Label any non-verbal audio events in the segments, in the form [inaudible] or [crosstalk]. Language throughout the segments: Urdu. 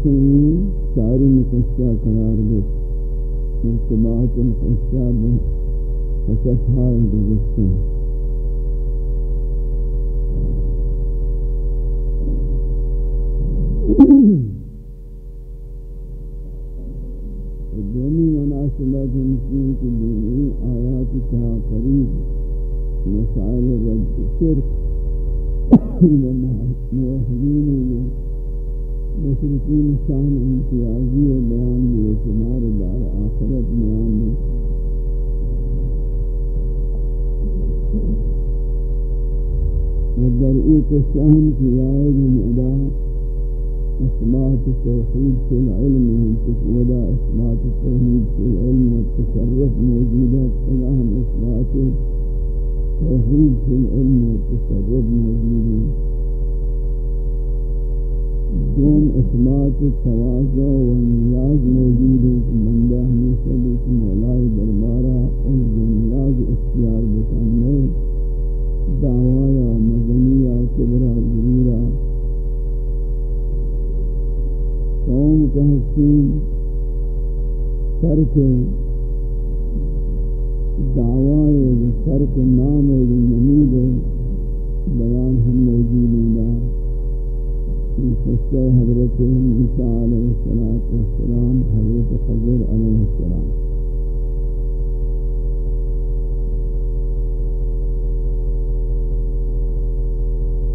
کہتے چاری مقصہ قرار دیتے ارتباط الحساب وصفحاء الجسم دومی مناسبت ہمشین کی دینی آیات کا قریب مسائل رد شرک و موحدین مشرقین شان امتیازی و بیان بھی اعتبار دار آخرت بیان میں ودر ایک شان کی آئے من ادا اثبات توحید في العلم ودا اثبات توحید في العلم والتصرف موجودة الہم اثبات توحید في العلم والتصرف موجودة دوم اثبات تواضع و نیاز موجود ہے کہ بندہ ہمیشہ بیچ مولائی دربارہ اور جو نیاز اختیار بکنے دعوایا مزنیہ کبرا غرورا قوم کا حسین ترک دعوائے ترک نام نمید بیان ہم موجود ہیں قصہ حضرت عیسیٰ علیہ السلام حضرت خضر علیہ السلام.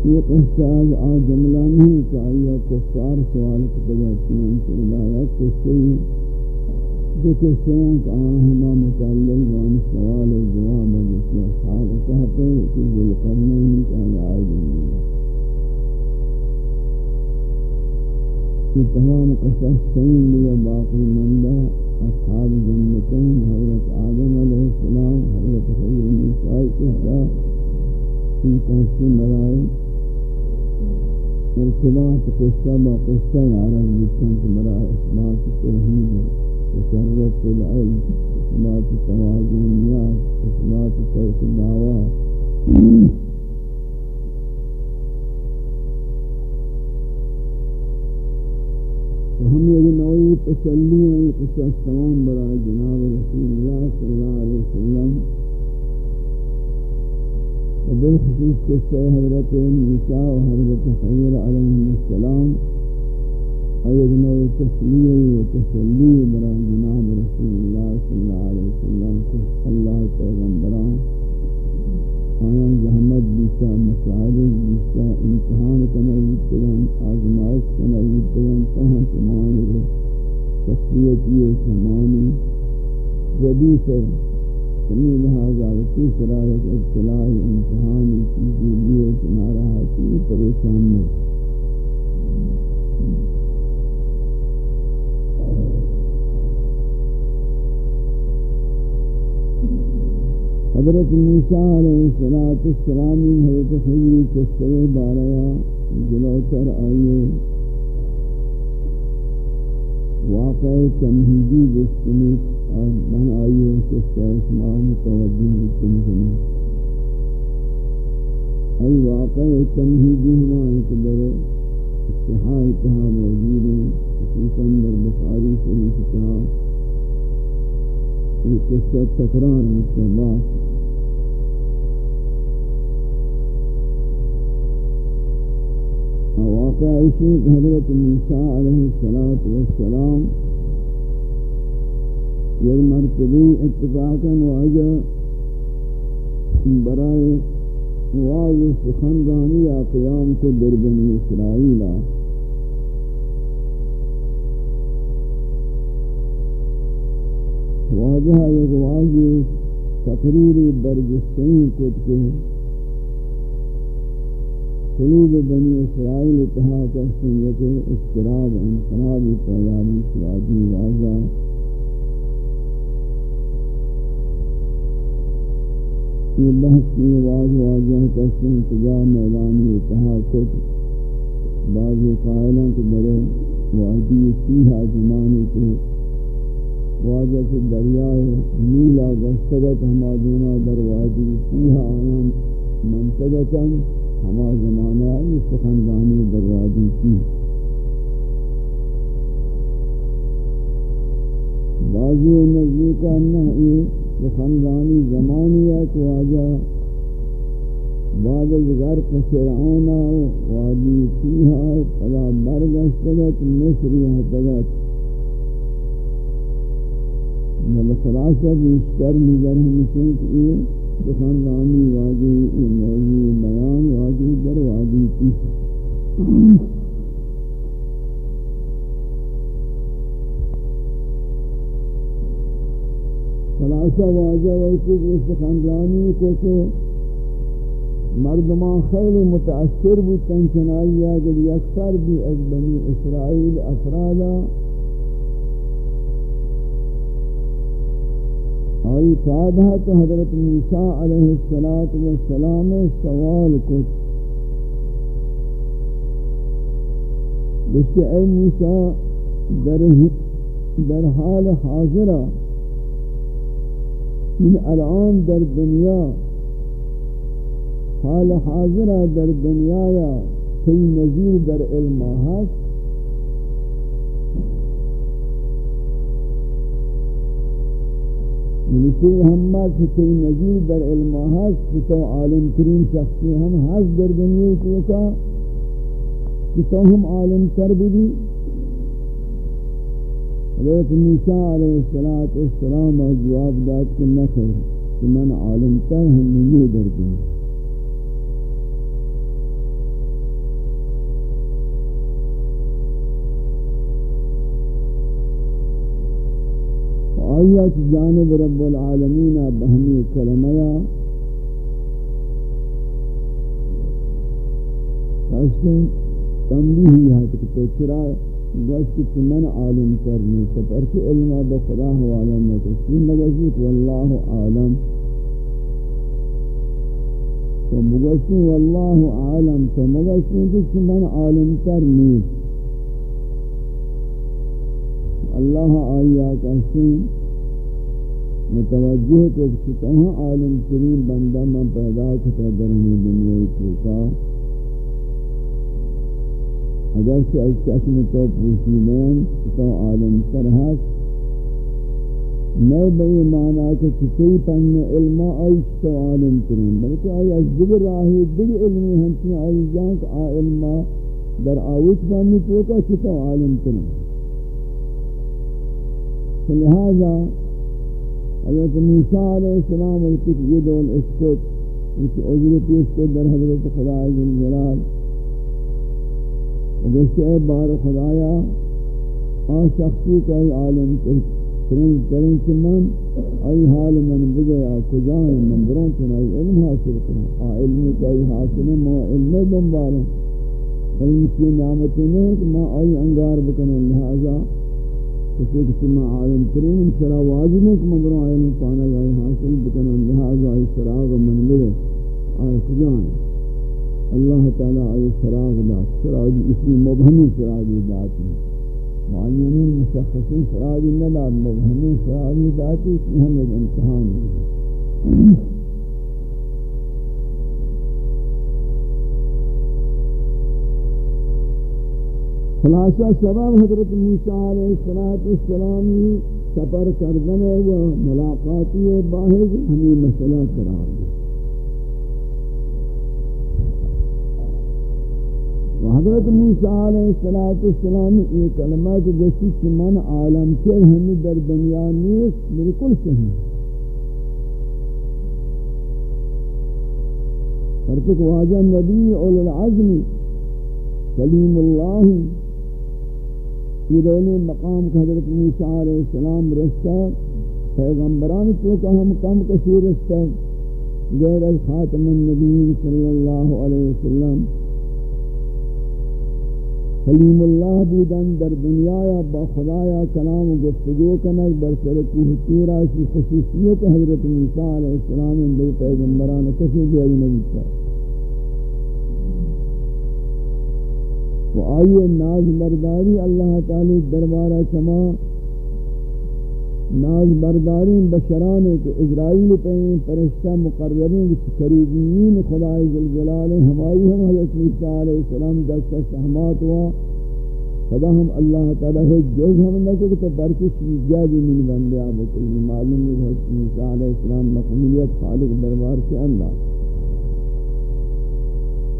یہ قصہ از آ جملہ نہیں کہ آیا کفار سوال کتگا چنانچہ الہیہ قصے دو قصے ہیں کہ آن ہما متعلق وان سوال جواب ہے، جس میں اصحاب کہتے ہیں، کہ ذلقرنین کا آئے دنیا تمام قصص سین لیا باقی مندہ اصحاب جنتین حضرت آدم علیہ السلام حضرت خیر نیسائی قصہ ان قصے مرائے ارتباط قصہ با قصہ یاران جسن کے برائے اثبات توحید تصرف العلم اثبات توازن نیاز اثبات ترک دعوات یہ تسلی و قصص تمام برای جناب رسول اللہ صلی اللہ علیہ وسلم. بالخصوص قصہ حضرت نساء و حضرت خیر علیہ السلام اید نوع تسلی و تسلی برای جناب رسول اللہ صلی اللہ علیہ وسلم کہ اللہ پیغمبران. آیان زحمت بیسا مساعد بیسا امتحان کنید کنید آزمائش کنید تگن پہنچ مانی رسول شخصیتی سمانی ردیف ہے۔ سمی لہذا اسی سرایت ابتلائی امتحانی چیزی لیے کنارہ حاکی پریشان میں حضرت موسیٰ علیہ السلام حضرت خیلی کسرے باریا جلوتر آئیے۔ واقع تمہیدی بشکنیت اور بن آئیے کہ سیسما متوجہ بکن جنی ای واقع تمہیدی ہمائیں کہ در اتحاء اتحاء موجود ہیں خصوصاً در بخاری شریف اتحاء یہ قصہ تکرار مستباق واقع ایسی حضرت موسیٰ علیہ السلام یک مرتبی اتفاقا واجہ برائے واض سخندانی یا قیام کو در بنی اسرائیلہ واجہ ایک واضح تقریری برجستین کت کے قلوب بنی اسرائیل اتحاق سنگت اضطراب انقراب پیابی سوادی واضح یہ بحث کی واضح واضح کسی انتجا میدانی اتحا کت بعض قائلان کے درے وادی سیہا زمانی کے واجہ سے دریائے نیلا گستگت ہما دونا در وادی سیہا آیام منتگتا ہما زمانہ آئی سخندانی در وادی سیہا بعضی نزدیکہ نہ یہ خاندانی زمانی ایک واجہ بعد از غرق فرعون وادی فیها فلا برگشتگت مصری هتگت مل مطلب خلاصہ بیشتر نظر ہمشن کہ یہ دخاندانی واجی موضوع بیان واجی، در وادی فیها خلاصہ واجہ ویسے اس خاندانی کو کہ مردمان خیلی متاثر بودتن چنائی اگر یکسر بھی از بنی اسرائیل افرادا آئی فادہ تو حضرت موسیٰ علیہ السلام سوال کچھ جس کہ اے موسیٰ در, در حال حاضرہ این الان در دنیا حال حاضر در دنیا یا تی نظیر در علم هست یعنی تی ہمہ تی نظیر در علم هست تو عالم ترین شخصی ہم هست در دنیا کی کا کہ تو ہم عالم تر بھی حضرت موسیٰ علیہ السلام جواب داد کہ نخیر کہ من عالم تر ہم یہ در دنیا. جانب رب العالمین بہمی کلمیا حسن تنبیہی ہے کہ تو چرا گوشت کہ من عالم کرنی تو پرچہ علم بخدا حوالا نکشی نگشت واللہ عالم. تو مگشتی واللہ عالم. تو مگشتی کہ من عالم کرنی اللہ آیا کہتے متوجہ کو کہ تہاں عالم کریم بندہ من پیدا کتا درہنی دنیا چوکا اگر سے از چشم تو پوشی نہیں تو عالم تر ہے میں بے معنی کہ کسی پن علم آئی تو عالم ترین، بلکہ آئی از دیگر راہی دیگر علمی ہنچی آئی جان کہ آ علم در آوچ پانی تو کا عالم ترین۔ لہذا حضرت موسیٰ علیہ السلام اور یہ دول اس کو اس کو در حضرت خدا عزیز جلال اے بار خدایا آ شخصی کا ای عالم کریں کریں کہ من؟ ای حال من بگیا کجائیں من؟ بران چنائی علم حاصل کریں آ علمی کا ای حاصل ما علم دنبالوں علم کی نعمت نہیں کہ ما آئی انگار بکنوں لہذا کسی کسی ما عالم کریں سرا واجب ہے کہ من بران علم پانا گئی حاصل بکنوں لہذا ای سراغ من بگے آئی کجائیں اللہ تعالیٰ آئی سراغ دات سراغ اسی مبہمی سراغ دات ہے معینین مشخصین سراغ نداد، مبہمی سراغ دات اس میں ہم ایک امتحان۔ ہے خلاصہ سبب حضرت موسیٰ علیہ السلام سفر کردنے و ملاقاتی باہر ہمیں مسئلہ قرار دیا حضرت موسیٰ علیہ السلام یہ کلمہ کہ جیسی کہ من عالم کے ہمیں در دنیا نیست، بالکل صحیح۔ فرچک واجہ نبی اول العظم کلیم اللہ یہ مقام کا حضرت موسیٰ علیہ السلام رستہ پیغمبران تو کہ ہم کم کثیر رستہ غیر الخاتم النبی صلی اللہ علیہ وسلم. حلیم اللہ بودن در دنیا یا با خدایا کلام گفتگو کنک بر سر کوہ تورا کی خصوصیت حضرت موسیٰ علیہ السلام اندر پیغمبران کسی بھی اگی نبی چاہ و آئیے ناز برداری اللہ تعالی دربارہ چما ناز بردارین بشرانے کہ اسرائیل پہیں فرشتہ مقررین کروبین خدای ذوالجلال ہماری ہم حضرت موسیٰ علیہ السلام دست سہمات ہوا خدا ہم اللہ تعالی ہے جوز ہم نہ کہ تو برکش جادی من بندے آپ کو معلوم ہے حضرت موسیٰ علیہ السلام مقبولیت خالق دربار سے اللہ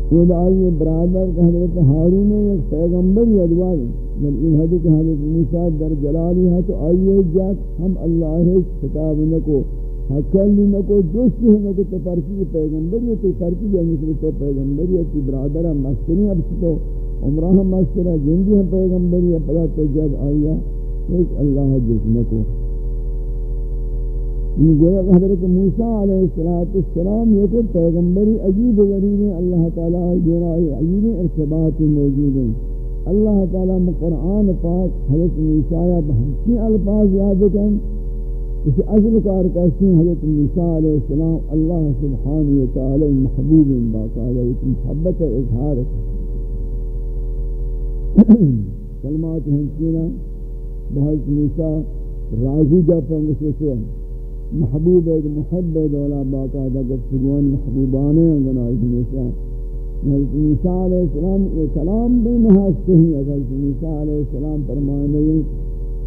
خود آئیے برادر کہ حضرت حارون ایک پیغمبر یدوار بل این حدیث کہ حضرت موسیٰ در جلالی ہے تو آئیے جات ہم اللہ ہے خطاب نکو حکل نکو، دوستی نکو، تو پرچی پیغمبر ہے تو پرچی جائیں مثل تو پیغمبر ہے تو برادر ہم مستنی اب تو عمرہ ہم مستنی جنگی ہم پیغمبر ہے پدا تو جد آئیا ایک اللہ جس نکو. یہ گویا حضرت موسیٰ علیہ السلام یہ کہ پیغمبری عجیب غریب ہیں، اللہ تعالیٰ جوڑا عجیب ارتباط موجود ہیں۔ اللہ تعالیٰ قرآن پاک حضرت موسیٰ بہنچی الفاظ یاد کریں اسی اصل کار کہتے ہیں حضرت موسیٰ علیہ السلام۔ اللہ سبحانہ وتعالی محبوب باقاعدہ محبت اظہار کلمات ہنچینا بہت موسیٰ راضی جا پنگسے سے۔ محبوب ایک محب دولا باقاعدہ گفتگوان محبوبانے گناہی ہمیشہ حضرت موسیٰ علیہ السلام یہ کلام بھی نحاس صحیح حضرت موسیٰ علیہ السلام فرمانے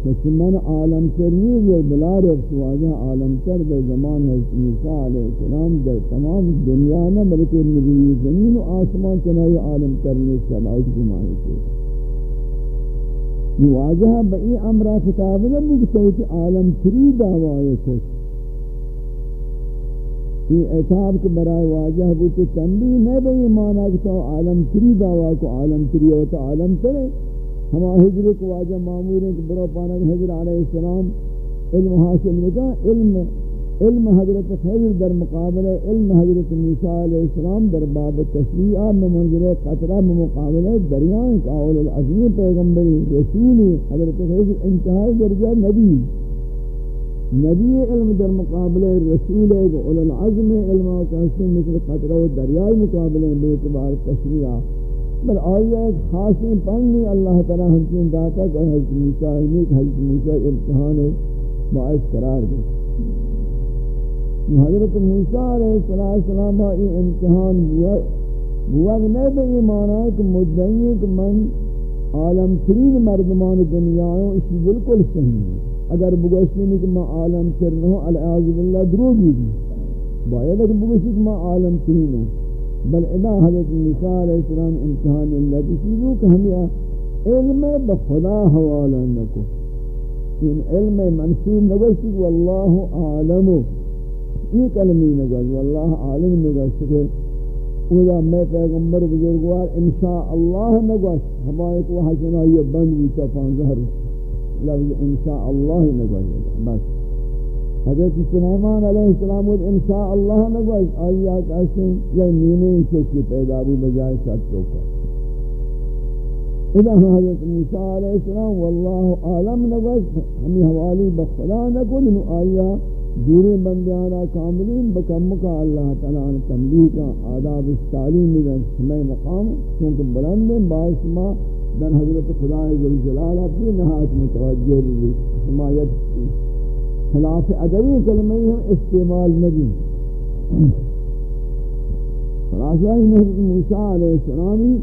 کہ من عالم تر نہیں ہے بلا رفت واجہ عالم تر در زمان حضرت موسیٰ علیہ السلام در تمام دنیا نہ، بلکہ نبی زمین و آسمان چنائی عالم تر نہیں سلاؤت جماعی سے واجہ بئی امرہ خطاب نہ بکتا کہ عالم تری دعوائے کچھ یہ اعتاب کے برائے واجہ وہ تو تنبیہ نہیں بھئی مانا کہ تو عالم تری دعویٰ کو عالم تری ہو تو عالم ترے۔ ہما حجر کو واجہ معمور ہیں کہ برو پانا کہ حجر علیہ السلام علم حاصل لکا علم علم حضرت خضر در مقابل علم حضرت موسیٰ علیہ السلام در باب تشریعہ میں منظر قطرہ میں مقابل دریائیں قاول العظمی پیغمبری رسولی حضرت خضر انتہائی درجہ نبی۔ نبی علم در مقابل رسول ہے اول العظم علم کہتے ہیں مثل قطرہ و دریائی مقابلے بے اعتبار تشریعہ بل آئیہ ایک خاصی پنی اللہ تعالیٰ ہمچین داتا کہ حضرت موسیٰ حضرت موسیٰ امتحان باعث قرار دے. حضرت موسیٰ علیہ السلام یہ امتحان ہوا بوگ نہیں بے ایمان ہے کہ مدعی کہ من عالم ترین مردمان دنیا ہوں اسی بالکل صحیح ہے۔ اگر بگوشتی نہیں کہ میں عالم ترین ہوں علیہ باللہ دروگی دی باید اگر بگوشتی کہ میں عالم ترین ہوں بل ادا حضرت موسیٰ علیہ السلام امتحان اللہ کسی وہ کہ ہمیں علم بخدا حوالہ نکو. ان علم منصوب نگوشتی کہ واللہ عالمو یہ کلمی نگوز واللہ عالم نگوز شکر اولا میں پیغمبر بزرگوار انشاءاللہ نگوز ہمارے کو حسنا یہ بند بھی بیتا پانزہ لفظ انشاءاللہ نگوز بس. حضرت سلیمان علیہ السلام انشاءاللہ نگوز آیات ایسے یہ نیمیں چوکی پیدا بھی بجائے سب چوکا اذا حضرت موسیٰ علیہ السلام واللہ عالم نگوز ہمیں حوالی بخلا نکو لنو آیات دوری بندیانا کاملین بکم کا اللہ تعالیٰ نے تنبیہ کا آداب تعلیم دن سمع مقام چونکہ بلند باعث ما در حضرت خدا ذوالجلال اپنی نہایت متوجہ بھی حمایت کی خلاف ادبی کلمہ ہم استعمال نبی خلاصہ ہی حضرت موسیٰ علیہ السلامی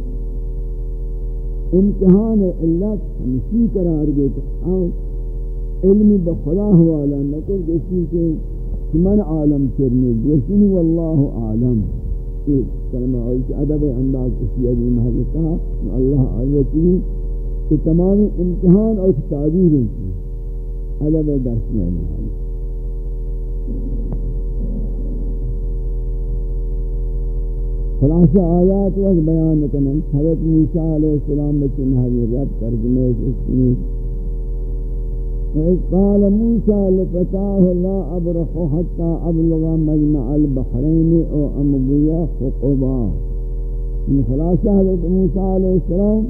امتحان علت ہمشی قرار گئے کہ ہم علمی بخدا حوالا نکل جسی کہ من عالم کرنے دوسنی واللہ عالم. یہ کلمہ آئی کہ عدب انداز کسی عظیم حضرت کہا اللہ آیتی کہ تمام امتحان اور تعبیر کی عدب درس نہیں ہے خلاصہ آیات وقت بیان کنن حضرت موسیٰ علیہ السلام بچن حضرت رب ترجمہ اس کی قال موسى لفتاه لا أبرح حتى أبلغ مجمع البحرين أو أمضي خطبا من یعنی خلاصة حضرت موسى عليه السلام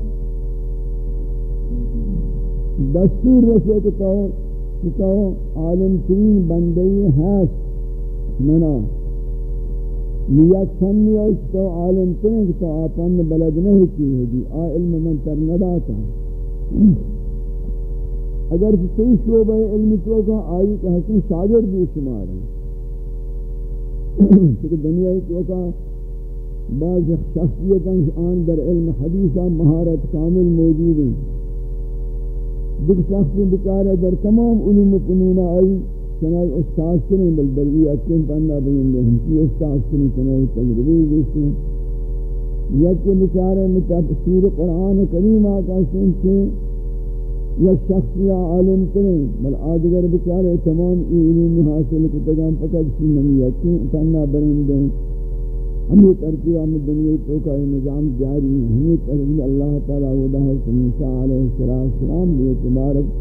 دستور رسے کہ تو کہ تو عالم ترین بندی ہست. منا. نیت فنی اور تو عالم ترین، کہ تو آپن بلد نہیں کی ہے جی آ علم من تر نداتا. اگر کسی شعبہ علمی تو کا آئی کہ حسن شاگرد بھی شمار ہیں۔ [clears throat] کیونکہ دنیا تو کا بعض شخصیت آن در علم حدیثہ مہارت کامل موجود ہیں۔ دیکھ شخصی بکارے در تمام علوم فنون آئی چنائی استاذ سنیں بل درگی اکیم پندہ بین دے ہم کی استاذ سنیں چنائی تجربی دیکھتے ہیں۔ یکی بچارے میں تفسیر قرآن کریم آقا سن سے یک عالم کریں بل آدگر بچارے تمام علوم حاصل کتگام فقط سی ممیت کی تنہ برین دیں۔ ہمیں ترکیب آمد دنیا تو کا نظام جاری ہے ہمیں ترکیب اللہ تعالیٰ ودا ہے سمیسا علیہ السلام بھی اعتبارت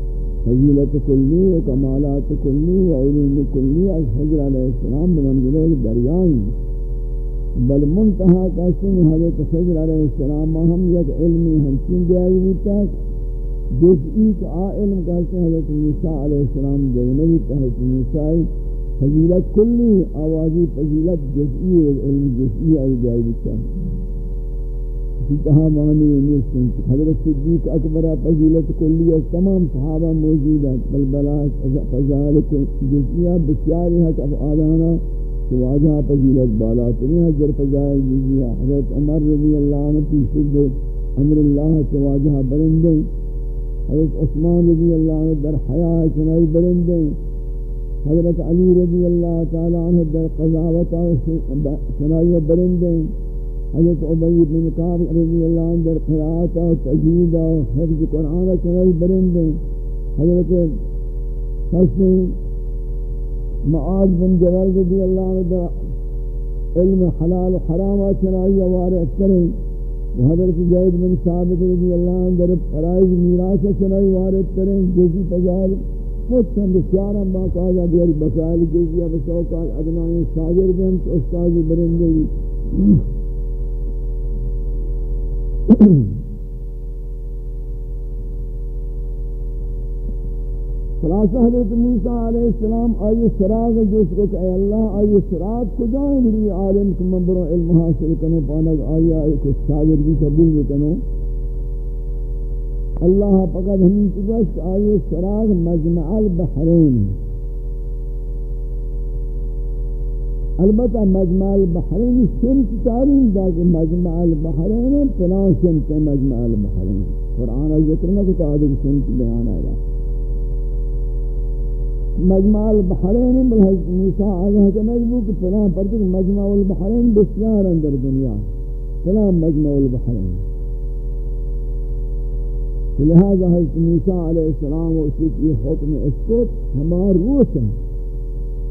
فضیلت کلی و کمالات کلی و علوم کلی از حضر علیہ السلام بمنزلے دریائیں بل منتہا کا سن حضرت حضر علیہ السلام ہم یک علمی ہنچین دیائی ہوتا جزئی کا آ علم کہتے ہیں حضرت موسیٰ علیہ السلام جنبی حضرت موسیٰ فضیلت کلی آوازی فضیلت جزئی علم جزئی آئی جائے بچہ اسی کہا معنی نیستن حضرت صدیق اکبرہ فضیلت کلی ہے تمام صحابہ موجود ہیں. بل بلا فضائلت جزئیہ بسیاری حق اب آدھانا کہ واجہ فضیلت بالا تنی حضرت فضائل جزئیہ حضرت عمر رضی اللہ عنہ کی شد امر اللہ کے واجہ برندیں حضرت عثمان رضی اللہ عنہ در حیاء چنائی برندے حضرت علی رضی اللہ تعالی عنہ در قضاوت چنائی برندے حضرت عبی بن قاب رضی اللہ عنہ در قرآت و تجید و حفظ قرآن چنائی برندے حضرت حسن معاذ بن جوال رضی اللہ عنہ در علم حلال و حرام چنائی وارد کریں حضرت زید بن ثابت رضی اللہ عنہ در فرائض میراث چنائی وارد کریں جزی پجال مجھتا بسیارا باقاعدہ بیاری بسائل جزیہ بسوکال ادنائی شاگر دیم تو استاذ برندے خلاصہ حضرت موسیٰ علیہ السلام آئی سراغ جس کو کہ اے اللہ آئی سراغ کو جائیں بری عالم کو منبروں علم حاصل کنو پانک آئی آئی کچھ شاگر بھی قبول بکنو اللہ پقد ہمیں چکش آئی سراغ مجمع البحرین۔ البتہ مجمع البحرین سمت تعلیم دا کہ مجمع البحرین پناہ سمت مجمع البحرین۔ قرآن ذکر نہ کتا آدھے سمت بیان آئے مجمع البحرین بل موسیٰ آگاہ کا نجبو کہ فلان پر تک مجمع البحرین بسیار اندر دنیا. فلان مجمع البحرین لہذا حضرت موسیٰ علیہ السلام و اسی کی حکم اسکوت ہمار روس ہے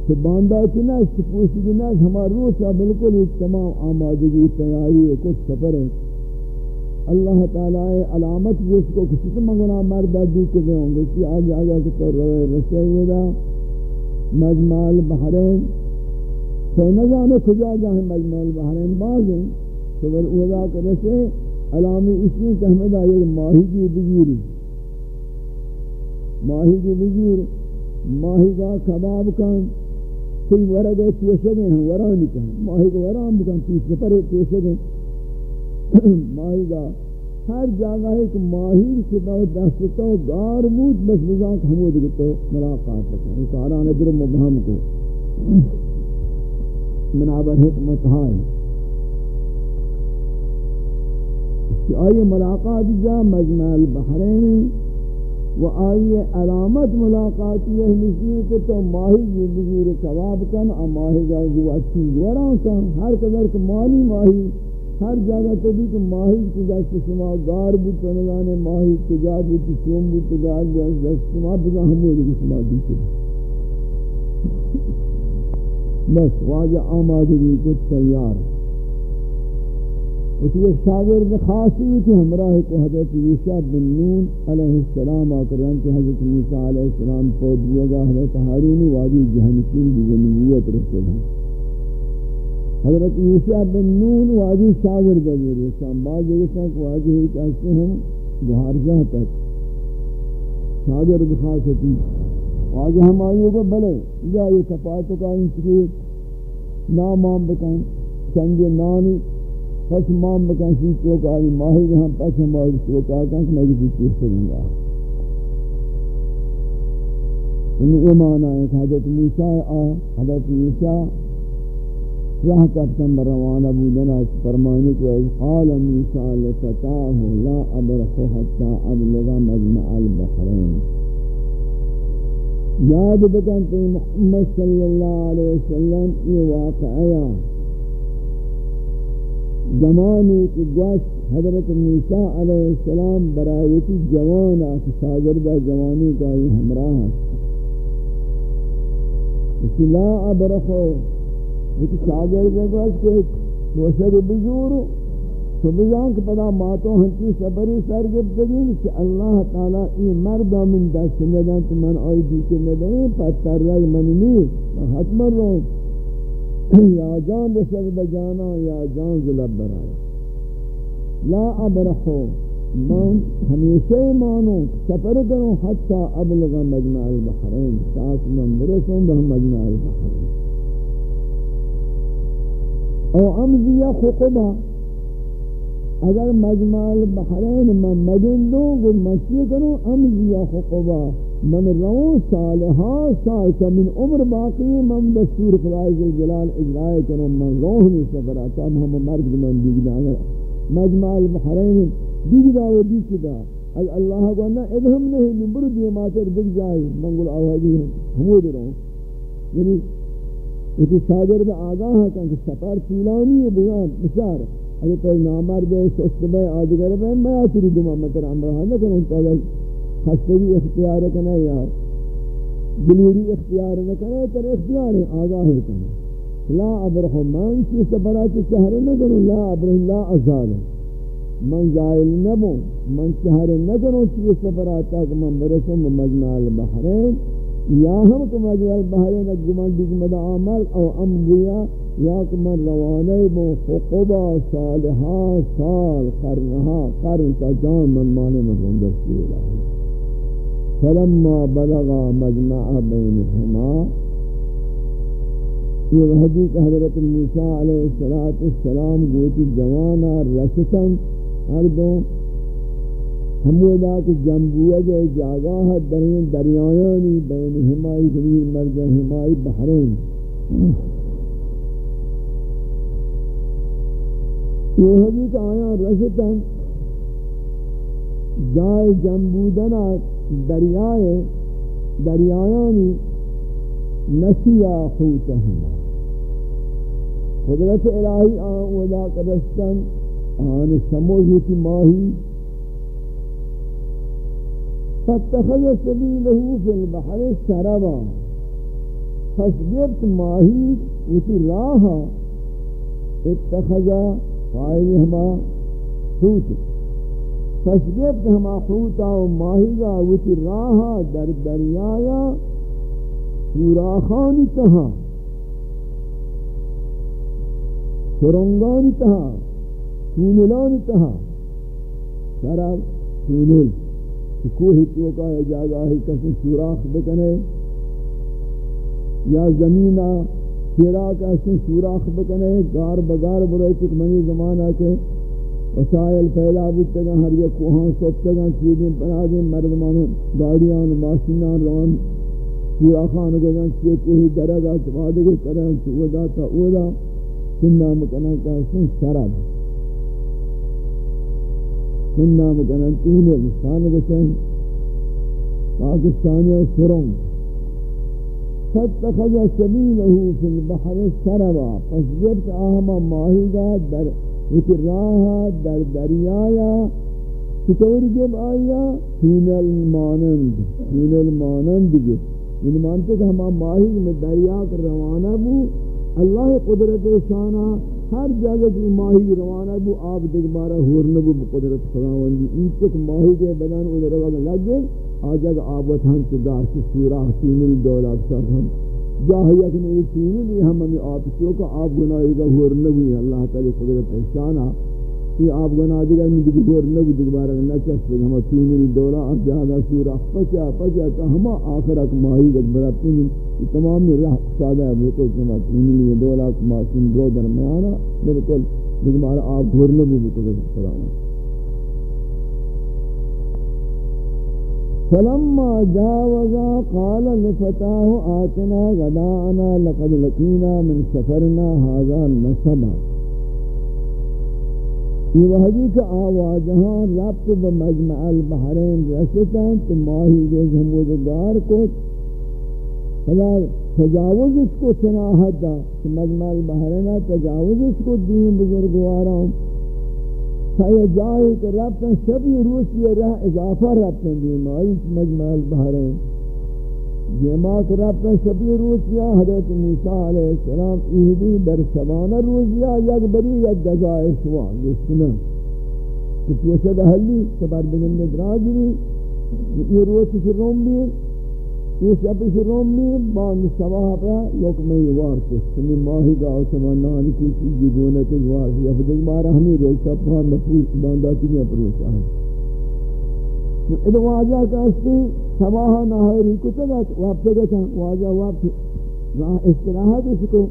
کہ باندہ کی نش پوشی کی نش ہمار روس ہے بلکل تمام آمادگی، تیاری کچھ سفر ہے اللہ تعالیٰ علامت جس کو کسی سے منگنا مردہ دی کے دے ہوں گے کہ آج آجا کہ تو روئے رسے ہوئے دا مجمع البحرین تو نظام کجا جاہیں مجمع البحرین باز ہیں تو بل اوضا کے رسے علامی اس لیے کہ ہمیں دا یہ ماہی کی بزوری ماہی کی بزور ماہی کا کباب کن، کوئی ورگے توشگیں ہیں، ورانی کن۔ ماہی کا وران بکن تیس نفر توشگیں [coughs] ماہی گا ہر جگہ ایک ماہی شدہ دستتا گار موت بس بزاک حمود گتو ملاقات ہے ایک آران در مبہم کو. منابر حکمت ہائی کہ آئی ملاقات جا مجمع البحرین و آئی علامت ملاقات یہ نشی کہ تو ماہی یہ بزیر کباب کن اور ماہی گا جو اچھی وران کن. ہر قدر کہ مالی ماہی ہر جگہ تو بھی کہ ماہی کی دست شما، گار بھی تو نگانے ماہی کجا بھی تو شوم بھی تو گار بھی، از دست شما بزا ہمو لگی شما دیتے بس واجہ آمادگی کو تیار۔ اسی ایک شاگرد خاصی ہوئی کہ ہمراہ کو حضرت یوشع بن نون علیہ السلام آکر رہن کہ حضرت موسیٰ علیہ السلام پود ہوگا حضرت حارونی واجی جہنشین بھی نبوت رکھتے ہیں۔ حضرت عیسیٰ بن نون واجی شاگر دے رہے شام بعض جگہ تک واجی ہی کہتے ہیں گہارجہ تک شاگر بخاصتی واجی ہم آئیے کو بلے یا یہ کپاتوں کا انچری نام آم بکن چنگ نانی پس مام بکن سیچوں کا آئی ماہی گہاں پس ہم آئی سوکا کن کہ میں کسی چیز کروں گا انہیں ایمان آئے کہ حضرت موسیٰ آ حضرت عیسیٰ راہ کفتن بروانہ بودنا فرمانی کو ایز قال موسیٰ لفتاہ لا ابرخ حتی ابلغ مجمع البحرین۔ یاد بکن کہ محمد صلی اللہ علیہ وسلم یہ واقعہ زمانی کی گوشت حضرت موسیٰ علیہ السلام برایتی جوانا کہ شاگردہ جوانی کا یہ ہمراہ ہے اسی لا ابرخو لیکن شاگر دے گا کہ روشد بزور تو بزان کہ پدا ماتوں ہنچی سبری سر سرگفتگی کہ اللہ تعالیٰ ای مردہ من دست ندن تو من آئی دیکھ ندن پتر رگ من نیز من حتم رو یا جان رسد بجانا، یا جان ظلب برائے لا ابرحو۔ من ہمیشہ مانو سفر کروں، حتی ابلغ مجمع البحرین۔ تاک من برسوں بہم مجمع البحرین۔ او امزی خقبہ اگر مجمع البحرین من مدن دو گل مسیح کنو امزی خقبہ من رو سالہا سال کا من عمر باقی، من دستور خدای جلال اجرائے کنو من روح نہیں سفر آتا ہم مرد من دیگ دا اگر مجمع البحرین دیگ دا و دیگ دا اگر اللہ کو انا ادھم نہیں نمبر دیئے ماتر دیگ جائے من گل آوازی ہمو در رہوں یعنی یہ شاگر میں آگاہ ہے کہ سفر طولانی ہے بیان بشار اگر کوئی نامرد ہے سست میں آدگر ہے میں آتری دمہ مطر امرہ نہ کروں تو اگر خستگی اختیار کرنے یا دلیری اختیار نہ کرنے تو اختیار ہے آگاہ ہے کرنے لا ابرح من کی سفرات شہر نہ کروں لا ابرح، لا ازال. من زائل نبو من شہر نہ کروں چیز سفرات تاک من برسوں مجمع البحرین. یا ہم کو مجوال بحرے نگمان دیکھ مدى عمل او انبیاء، یا کمن روانے بو خقبا صالحا سال قرنہا، قرن تا جان من مانے مزون دستی الہی فلما بلغا مجمع بینہما یہ حدیث حضرت موسیٰ علیہ السلام گوتی جوانا رشتن ہر دو ہمودا کہ جنبوہ جو جاگا ہے درین دریایانی بین ہمائی زمین مرجع ہمائی بحرین۔ یہ حدیث آیا رشتن جائے جنبودنا دریائے، دریایانی نسیا خوتہما قدرت الہی آن ودا قدستن آن شموزی ماہی فاتخذ سبيله في البحر سربا فسجبت ماهي وفي راها اتخذ فائل ہما حوت. فسجبت ہما حوتا و ماہی گا وفي راها در دریایا سوراخانی تہا. سرنگانی تہا. تونلانی تہا. سرب تونل کوہی تو کا اجازہ ہے کسی سوراخ بکنے، یا زمینہ چیرا کسی سوراخ بکنے، گار بگار برای تک منی زمانہ کے وسائل پیدا بودتا گا ہر یک کوہاں سوپتا گا چیزیں بنا دیں، مردمان گاڑیاں ماشینان روان، سوراخان گزن چیئے کوہی درگا تبادگی کرن چودا تا اودا سنہ مکنہ کسی سرب سننا مکنن تین نشان بچن پاکستانی سرم. فتخذ سبیلہو فی البحر سربا. پس گرت آہما ماہی گا در اتی راہا در دریایا. چطوری گب آیا؟ تونل مانند. تونل مانند گب. یعنی مانتے کہ ہما ماہی میں دریا کر روانہ بو. اللہ قدرت شانہ ہر جگہ کی ماہی روانہ بو آب دیکھ بارا ہورن بو بقدرت خداوندی این چک ماہی کے بدن او روانہ لگ گئے۔ آجاگ آبت ہم چدا چی سورا سینل دولت ساتھ ہم، جاہی اکنو یہ ہی ہم ہمیں آب چوکا آب گناہی کا ہورن بو اللہ تعالی قدرت احسانہ کہ آپ گناہ دیگر میں دیگر گور نبی دیگر بارا نہ چس پہ ہما چونی دولا، اب جہاں سورا پچا پچا تا ہما آخر اک ماہی گت برا تین۔ تمام راہ سادہ ہے بالکل ہما چونی دولا ما سن برو درمیانا بالکل دیگر بارا آپ گور نبی بالکل سلام فلما جاوزا قال لفتاه آتنا غداءنا، لقد لقينا من سفرنا، هذا نصبا۔ یہ وحدی کا آواجہاں ربط بمجمع البحرین رسطن تو ماہی دے جمودگار کو فلا تجاوز اس کو سناحت دا. مجمع البحرین تجاوز اس کو دین بزرگوارا فایا جائے کہ ربطن شبی روس یہ رہ اضافہ ربطن دین ماہی مجمع البحرین. جماعت رب شبی روزیا حضرت موسیٰ علیہ السلام ایدی در شبانہ روزیا یک بری، یک جزائے شوا گشتنا کہ تو شد حلی، سبر بگن دراجری یہ روز سے روم بھی یہ شب سے روم بھی باند سواہ پر لکمی وار کشتنی ماہی گاہ سمانانی کی چیزی گونت وار یا فدک بارا ہمیں روز سب پہاں مفروض بانداتی میں پر روز آئے ادو واجہ کہستے سواہا ناہری کتگت واپس گتا واجہ واپس راہ استراحت اس کو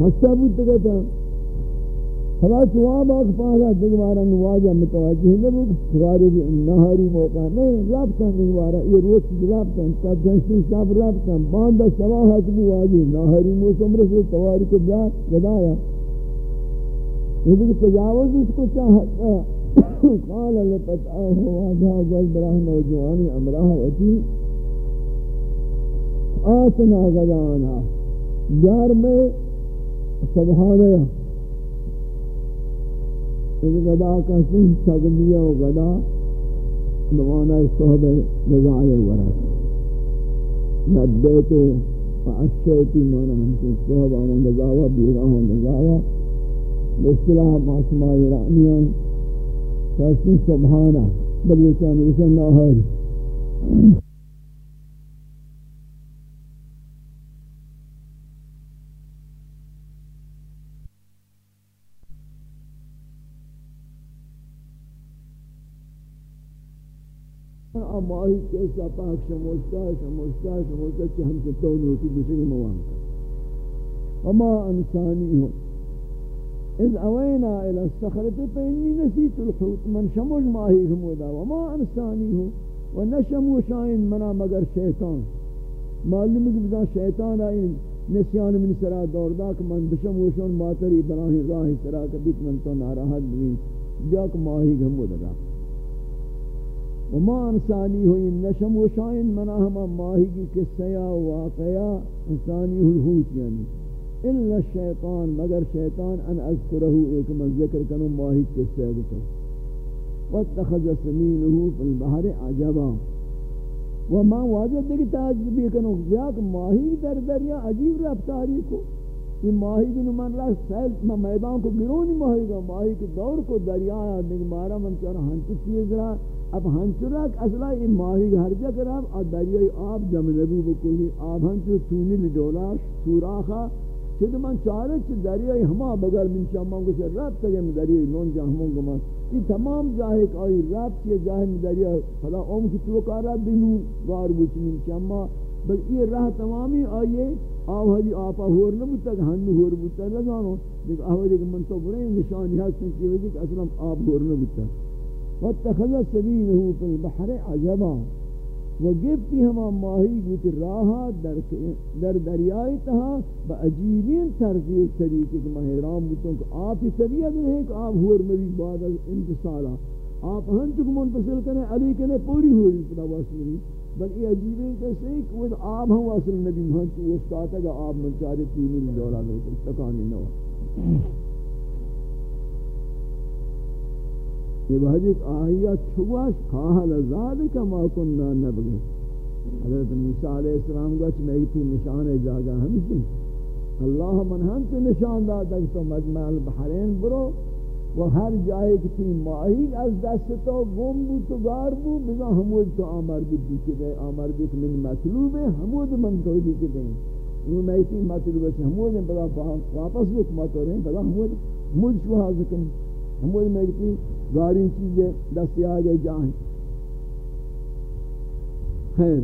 ہستا بود گتا فلا سواب آگ پاہلا دگوارا نواجہ متوجہ نبو سواری بھی ناہری موقع نہیں رابطن دگوارا یہ روز کی رابطن تا جنسی شاب رابطن باندہ سواہا کبو واجہ ناہری موسم رسول تواری کو بیار جدایا. یہ دیکھ تجاوز اس کو چاہتا قال لفتاه وجاء جبره نوجواني امره وتي آتنا غدانا جار میں سبحان اس غدا کا سن تغلیہ و غدا نوانا صحبہ رضائے ورد۔ ندیتو فعشیتی مانا ہم سے صحبہ من غزاوہ بیراہ غزاوہ بسلاح ماسمہ ایرانیان کسی سبحانہ بلے چانے اسے ناہاری ماهی کیسا پاک شموشتا شموشتا شموشتا کہ ہم سے تو نوٹی دوسری موان اما انسانی ہوں اذ اوینا الى السخرت پینی نسیت الحوت من شموش ماہی ہمودا وما انسانی ہو و نشموشائن منا مگر شیطان. معلوم ہے کہ بدا شیطان آئی نسیان من سرا دور دا کہ من بشموشون ماتری براہی راہی سرا کبھیت من تو ناراحت بھی بیا کہ ماہی ہمودا وما انسانی ہوئی نشم و شائن منا ہما ماہی کی قصہ واقعہ انسانی الہوت یعنی. الا الشیطان مگر شیطان ان اذکرہو ایک من ذکر کنو ماہی قصہ بکو واتخذ سمینہو فی البحر عجبا. وما واجد دیکھ تعجبی کنو بیاک ماہی در دریا عجیب رفتاری کو یہ ماہی کی نمان رہا سیل میں میدان کو گرونی ماہی کا ماہی کی دور کو دریا آیا دیکھ مارا من چارا ہنچ چیز رہا اب ہنچ رہا کہ اصلا یہ ماہی ہر جا کرا اور دریائی آب جمع نبو بکلی آب ہنچ تونی لدولا سوراخا. چھت من چارے چھ دریائی ہما بگر من چاہمان کو چھے رب تگے من دریائی نون جا ہمون کو من۔ یہ تمام جاہے کہ آئی رب چیئے جاہے من دریائی فلا اوم کی توکارا دنو گار بوچ من چاہمان بل یہ راہ تمامی آئیے آو ہدی جی آپا ہور نہ بوتا کہ ہن ہور بوتا نہ جانو دیکھ آو ہدی جی کہ من تو برے نشانی ہے کہ وجہ کہ اصلا آپ ہور نہ بوتا واتخذ سبیلہ فی البحر عجبا۔ و گفتی ہما ماہی گوت راہا در, در دریائی تہا با عجیبین طرزی طریقے کہ میں مہرام بوتوں کہ آپ ہی طبیعت نہیں کہ آپ ہور نبی بعد انتصالا۔ آپ ہن چک منتصل کریں علی کے کنے پوری ہوئی خدا واسمی بل یہ عجیب ہے کہ وہ آب ہم اصل نبی محمد کو استاد کا آب من چارے تین دولا لو تکانی نو۔ یہ بہت ایک آیات چھواش خواہل ذالک ما کننا نبغی۔ حضرت موسیٰ علیہ السلام کا چھ میں تھی نشان جاگا ہمیں اللہ من ہم سے نشان دادا کہ تو مجمع البحرین برو و ہر جائے کہ تی ماہی از دست تو، گم بو تو گار بو بزا ہمود تو آمر بھی دیکھے دے آمر بھی من مطلوب ہے ہمود من تو دیکھے دیں۔ انہوں میں اسی مطلوب ہے ہمود بلا واپس بک ماتو رہے بلا ہمود ہمود شو حاضر ہمود میں کہتی گاری چیزیں دستی آگے جائیں خیر۔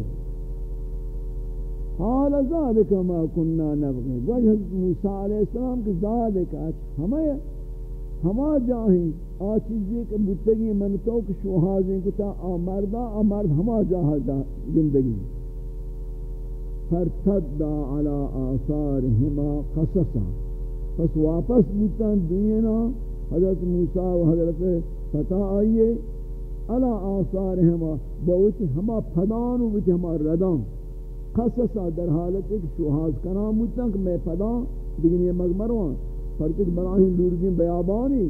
حال ذالک ما کننا نبغی۔ وجہ موسیٰ علیہ السلام کی ذالک آج ہمیں ہما جاہیں آ چیزیں کہ بتگی من تو کہ شوہازیں کتا آ مردا آ مرد ہما جاہا زندگی۔ فرتدا علی آثارہما قصصا۔ پس واپس بتن دنیا حضرت موسیٰ و حضرت فتح آئیے علی آثارہما بہتی ہما پدان و بہتی ہما ردان۔ قصصا در حالت ایک شوہاز کنام بتن کہ میں پدان لیکن یہ مگمروان فرچک براہی لورگین بیابانی،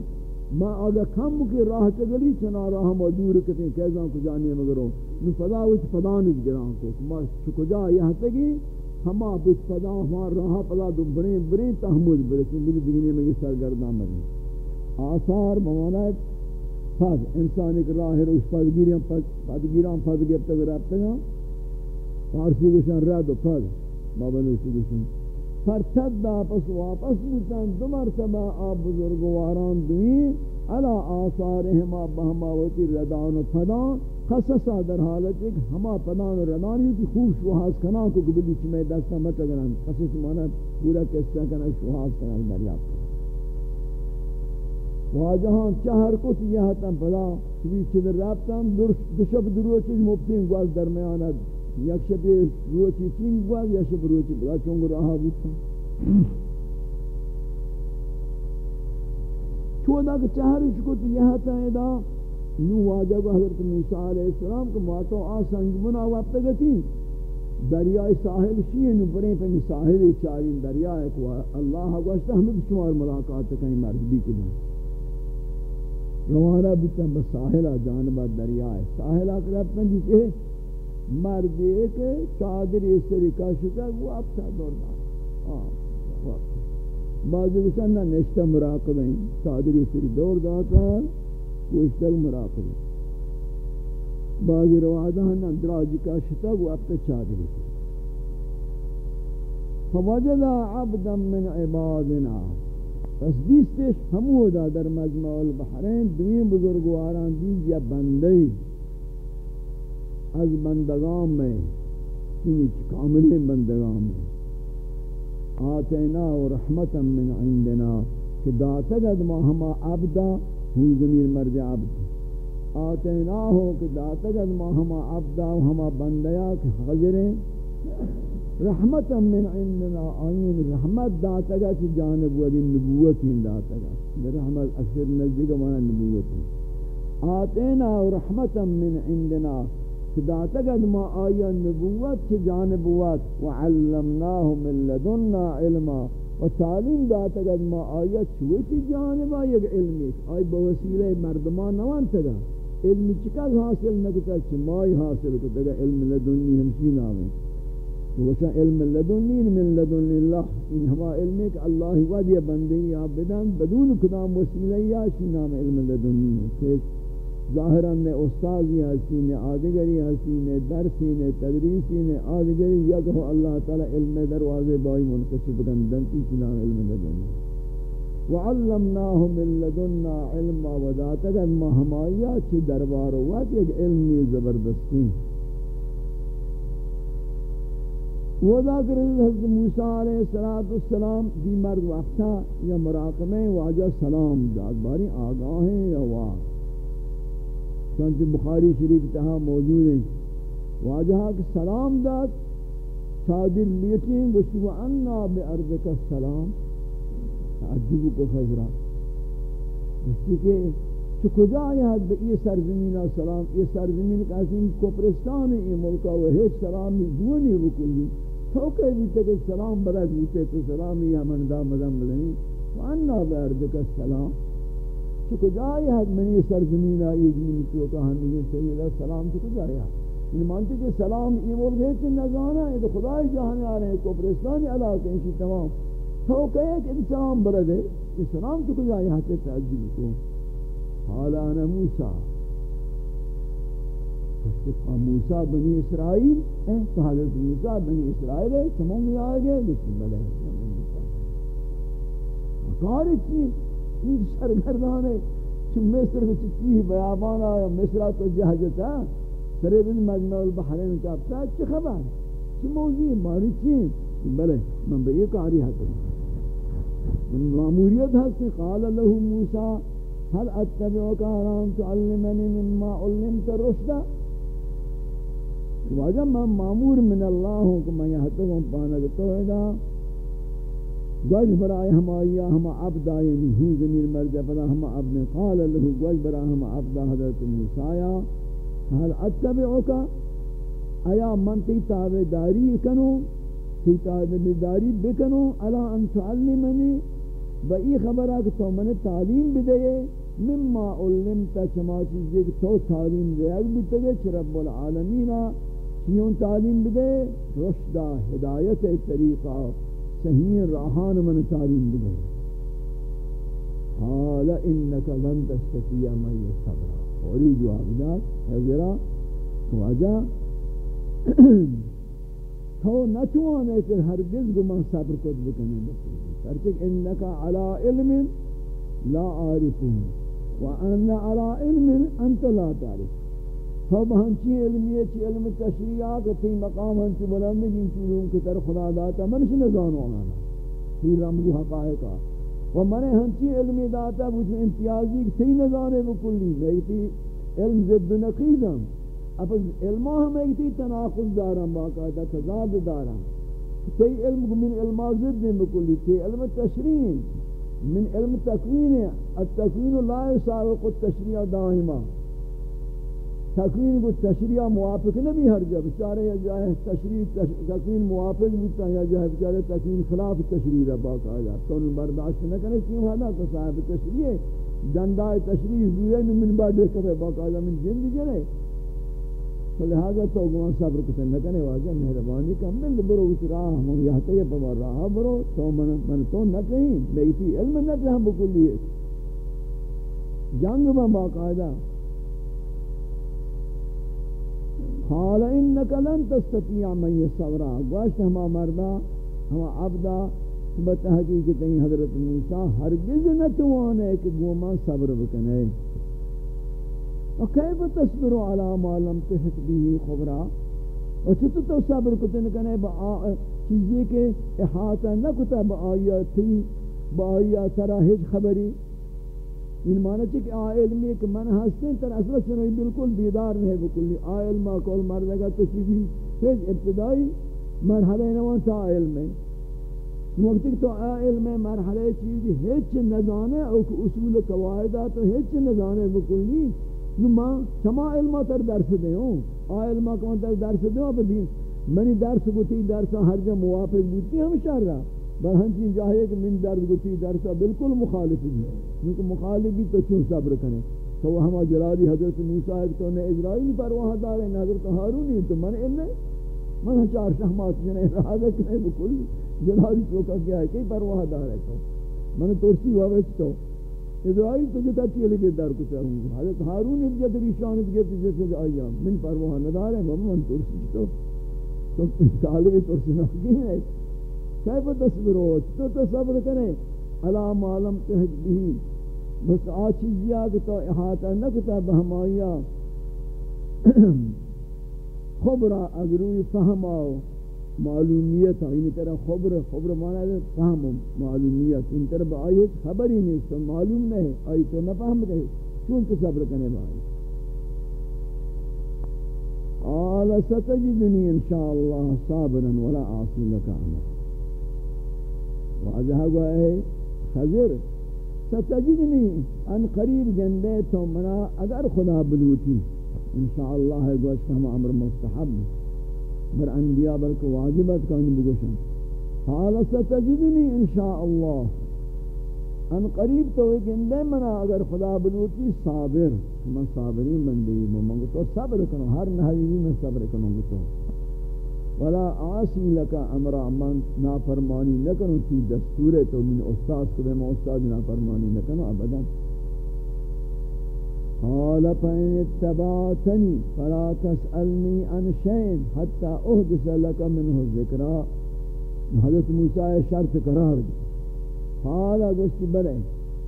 ما آگا کم کی راہ چگلی، چنا راہ ما دور کتیں کیزاں کو جانی مگروں نو فدا وچ پدانت گران کو، ما چکجا یہ تگی ہما بچ پدا ہما راہ پدا دو برین برین تحمود برسیں بلی دیگنے میں یہ سرگردان مرین آثار موانا پد انسان ایک راہ روش پدگیریاں پدگیران پد گفتا گرابتا گا فارسی گوشن رد و پد بابا نوشی گوشن۔ فرتد دا پس واپس بودن دو مرتبہ آب بزرگواران دوی علا آثارہما بہماوتی ردان و پدان۔ خصصا در حالت ایک ہما پدان و ردان یو یوتی خوب شوحاز کنان کو قبلی چمی دستا مچگرن خصص مانا پورا کستا کنن شوحاز کنن، دریاب واجہان چہر کچھ یہ تن پدا چوی چدر رابطان دشب دروچی مبتین گواز درمیانت یک شب روچی چین گواد یا شب روچی بلا چونگ راہا بودتا چودا کہ چہرش کو تو یہاں تا دا نو واجہ کو حضرت موسیٰ علیہ السلام کو ماتو آسنگ منا وقت گتی دریائے ساحل شیئے نو بریں پہ ساحل چارین دریائے کو اللہ گوشتا ہمیں بشمار ملاقات کہیں مرد بھی کدھوں روانہ بودتا بس ساحلہ جانبہ دریائے ساحلہ کرتا جسے جی مرد ایک چادر اس طریقہ شکا وہ اب تھا دور دار بعضی کسان نہ نشتہ مراقب ہیں۔ چادر اس طریقہ دور داتا وہ اس طرح مراقب ہیں۔ بعضی روادہ نہ دراجی کا شتا وہ اب تک چادر اس فوجد عبدا من عبادنا۔ پس دیستش ہمودا در مجمع البحرین دوین بزرگواران دیز یا بندهی از بندگان میں کامل بندگان میں آتینا و رحمتا من عندنا کہ داتگد ما ہما عبدا ہوئی ضمیر مرجع عبد. آتینا ہو کہ داتگد ما ہما عبدا و ہما بندیا کہ حضریں رحمتا من عندنا آئین رحمت داتگا چی جانب ودی نبوت ہی داتگا رحمت اکثر نزدیک مانا نبوت ہی. آتینا و رحمتا من عندنا. داتگد ما آیا نبوت چه جانبوت وعلمناه من لدنا علما. و تعلیم داتگد ما آیا چوتی جانبا یک علمی. آئی بوسیلہ مردمان نوان تگا علمی چکل حاصل نکتا چه مائی حاصل کتا علم لدنی ہمشی نامیں وشا علم لدنی من لدن اللہ ان ہما علمی کہ اللہ ودی بندی یا بدن بدون کدام وسیلہ یا شی نام علم لدنی ہے. ظاہراً نے استاذی ہستی نے آدگری ہستی نے درسی نے تدریسی نے آدگری یکہو اللہ تعالی علم دروازے بائی منقصب گندن چنان علم دروازے وعلمناه من لدنا علما وذاتگا ما ہمایا چھ دربار وقت ایک علمی زبردستی. وہ ذاکر حضرت موسیٰ علیہ السلام دی مرد وقتا یا مراقمیں واجہ سلام داد، باری آگاہیں یا واقع چونچہ بخاری شریف تہا موجود ہیں۔ واجہا کہ سلام داد صادر لیتیں گوشتی و انا بے ارضک السلام۔ عجیبو کو خضرہ گوشتی کہ چو کجا آیا بے یہ سرزمین سلام یہ سرزمین کسی کپرستان، یہ ملکہ و ہیچ سلامی دونی بکلی تو کہ بیتے کہ سلام برد بیتے تو سلامی ہمن دا مدن بدنی و انا بے ارضک السلام۔ تو کجای حد منی سرزمین آئی زمین تو کہاں نہیں سیدہ سلام تو کجای حد ان مانتے کہ سلام یہ بول گئے کہ نظانا ہے، تو خدای جہانے آ رہے ہیں کوپرستانی علاقے ہیں تمام۔ تو کہے کہ سلام برد ہے کہ سلام تو کجای حد سے تعجب کو۔ حالا انا موسیٰ۔ موسیٰ بنی اسرائیل تو حضرت موسیٰ بنی اسرائیل ہے تمام یہ آگے لیکن بلے، کار اتنی این سرگردانه چون مصر به چی بیابان آیا، مصر تو جهجتا سره بین مجمع البحرین کا کافتا چه خبر؟ چه موضوعی ماری چی؟ بله من به یک کاری حتی من ماموریت هستی قال له موسى هل اتبعك على تعلمني مما علمت رشدا واجہ میں معمور من اللہ ہوں کہ میں یہاں تک ہوں، پانا کہ توحیدہ گوش برای ہم آیا ہم عبد یعنی ہی زمین مرجع فلا، ہم عبد قال له گوش برای ہم عبد حضرت موسیٰ۔ هل اتبعوك ایا من تی تابداری کنو؟ تی تابداری بکنو؟ الا ان تعلمنی؟ و ای خبرہ کہ تو من تعلیم بدے، مما علمتا چما چیزی کہ تو تعلیم دے، اگر بودتا چھ رب العالمین۔ چیون تعلیم بدے، رشدہ، ہدایت طریقہ، صحیح راہان من تعلیم دے حال انکا لن تستطیع من صبر اوری جواب داد ہے ذرا واجہ تو نتوانے کہ ہرگز گو من صبر کد بکنے بکنے فرچک انکا علا علم لا عارفون وانا علا علم انت لا تعرف۔ تو بہنچی علمیہ چی علم تشریعہ کہ تی مقام ہنچی بلند جن چیزوں کی طرف خدا داتا منش نزانو آنا تی رمضو حقائقہ و من ہنچی علمی داتا بوچھ امتیازی کہ تی نزانے بکلی میں تی علم زد نقیدم۔ اب علمہ ہم ایک تی تناقض دارم، باقاعدہ تضاد دارم۔ تی علم من علمہ زد بکلی تی علم تشریع من علم تکوین۔ التکوین لا يسابق التشریع دائما۔ تکوین کو تشریح موافق نہیں ہر جب چارے یا جائے تشریح تکوین موافق بودتا یا جائے بچارے تکوین خلاف تشریح ربا کہا جا تو انہوں برداشت نہ کرے کیوں ہے تو صاحب تشریح. جندائے تشریح زوئے من بعد دیکھ کر باقا جا من جند جنے تو لہذا تو گوان صبر کتے نہ کرے واجہ مہربانی کم مل برو اس راہ ہم یہاں تے پمار راہ برو. تو من من تو نہ کہیں میتی علم نہ کہ ہم بکلی. جنگ میں باقاعدہ قال انك لن تستطيع من يصبر گوشت ہما مردا، ہما عبدا بتحقیق تین حضرت موسی ہرگز نہ توانے کہ گوما صبر بکنے. وكيف تصبر على ما لم تحط به خبرا؟ وچت تو صبر کتن کنے با چیزی کے احاطہ نہ کتا با آیاتی، با آیات سرا ہج خبری؟ ان معنی چھ کہ آ علمی کہ من ہستیں تر اصلا چنوی بالکل بیدار نہیں بکلی آ علمہ کول مردگا تو چیزی ہج ابتدائی مرحلہ نوان تا علم ہے وقت تو علم مرحلہ چیزی ہج نزانے او اصول قواعدہ تو ہج نزانے بکلی نو ما شما علمہ تر درس دے ہوں آ علمہ کون تر درس دے ہوں بدین منی درس گتی درس ہر جا موافق بوتی ہم شر رہا بل جاہے کہ من درس گتی درس بالکل مخالف ہے۔ کیونکہ مخالف بھی تو چون صبر کریں۔ تو ہما جلالی حضرت موسیٰ ہے تو انہیں اسرائیل پر وہاں دارے حضرت حارونی تو من علم من چار شہمات جنہیں ارادہ کریں بکل جلالی چوکا کیا ہے؟ کئی پر وہاں دارے تو۔ من ترسی وابچ تو۔ اسرائیل تو جتا چیلے کے در کو چاہوں حضرت حارون ابجت ریشانت گئے جیسے آیا من پر وہاں ندارے من ترسی تو۔ تو طالب ترسی ناکی ہے کیف تصبرو تو تصبر کریں، علا معلم تحت بھی بس آ چیزیا کہ تو احاطہ نہ کتا بہمایا [clears throat] خبر اگروی فهم آو معلومیت این یعنی طرح خبر خبر معنی ہے فهم، معلومیت. ان طرح آیت خبر ہی نہیں تو معلوم نہیں آئی تو نہ فهم رہے چون تو صبر کرنے بائی قال ستجدنی انشاءاللہ صابرا ولا عاصی لك عمر واجہ گوا ہے خضر ستجدنی ان قریب گندے تو منا اگر خدا بلوتی، انشاءاللہ ہے گوشت ہم امر مستحب بر انبیاء بلکہ واجبت کا ان بگوشن۔ حال ستجدنی انشاءاللہ۔ ان قریب تو ایک اندے منا اگر خدا بلوتی، صابر۔ من صابرین بندی من تو صبر کنو، ہر نحوی میں صبر کنو تو۔ ولا عاصی لکا امرا، من نافرمانی نکنو تی دستور تو من استاد کو میں استاد نافرمانی نکنو، ابدا. قال فإن اتبعتني فلا تسألني عن شيء حتى أحدث لك منه الذكرى. حضرت موسیٰ شرط قرار دی. قال گوشت بلے،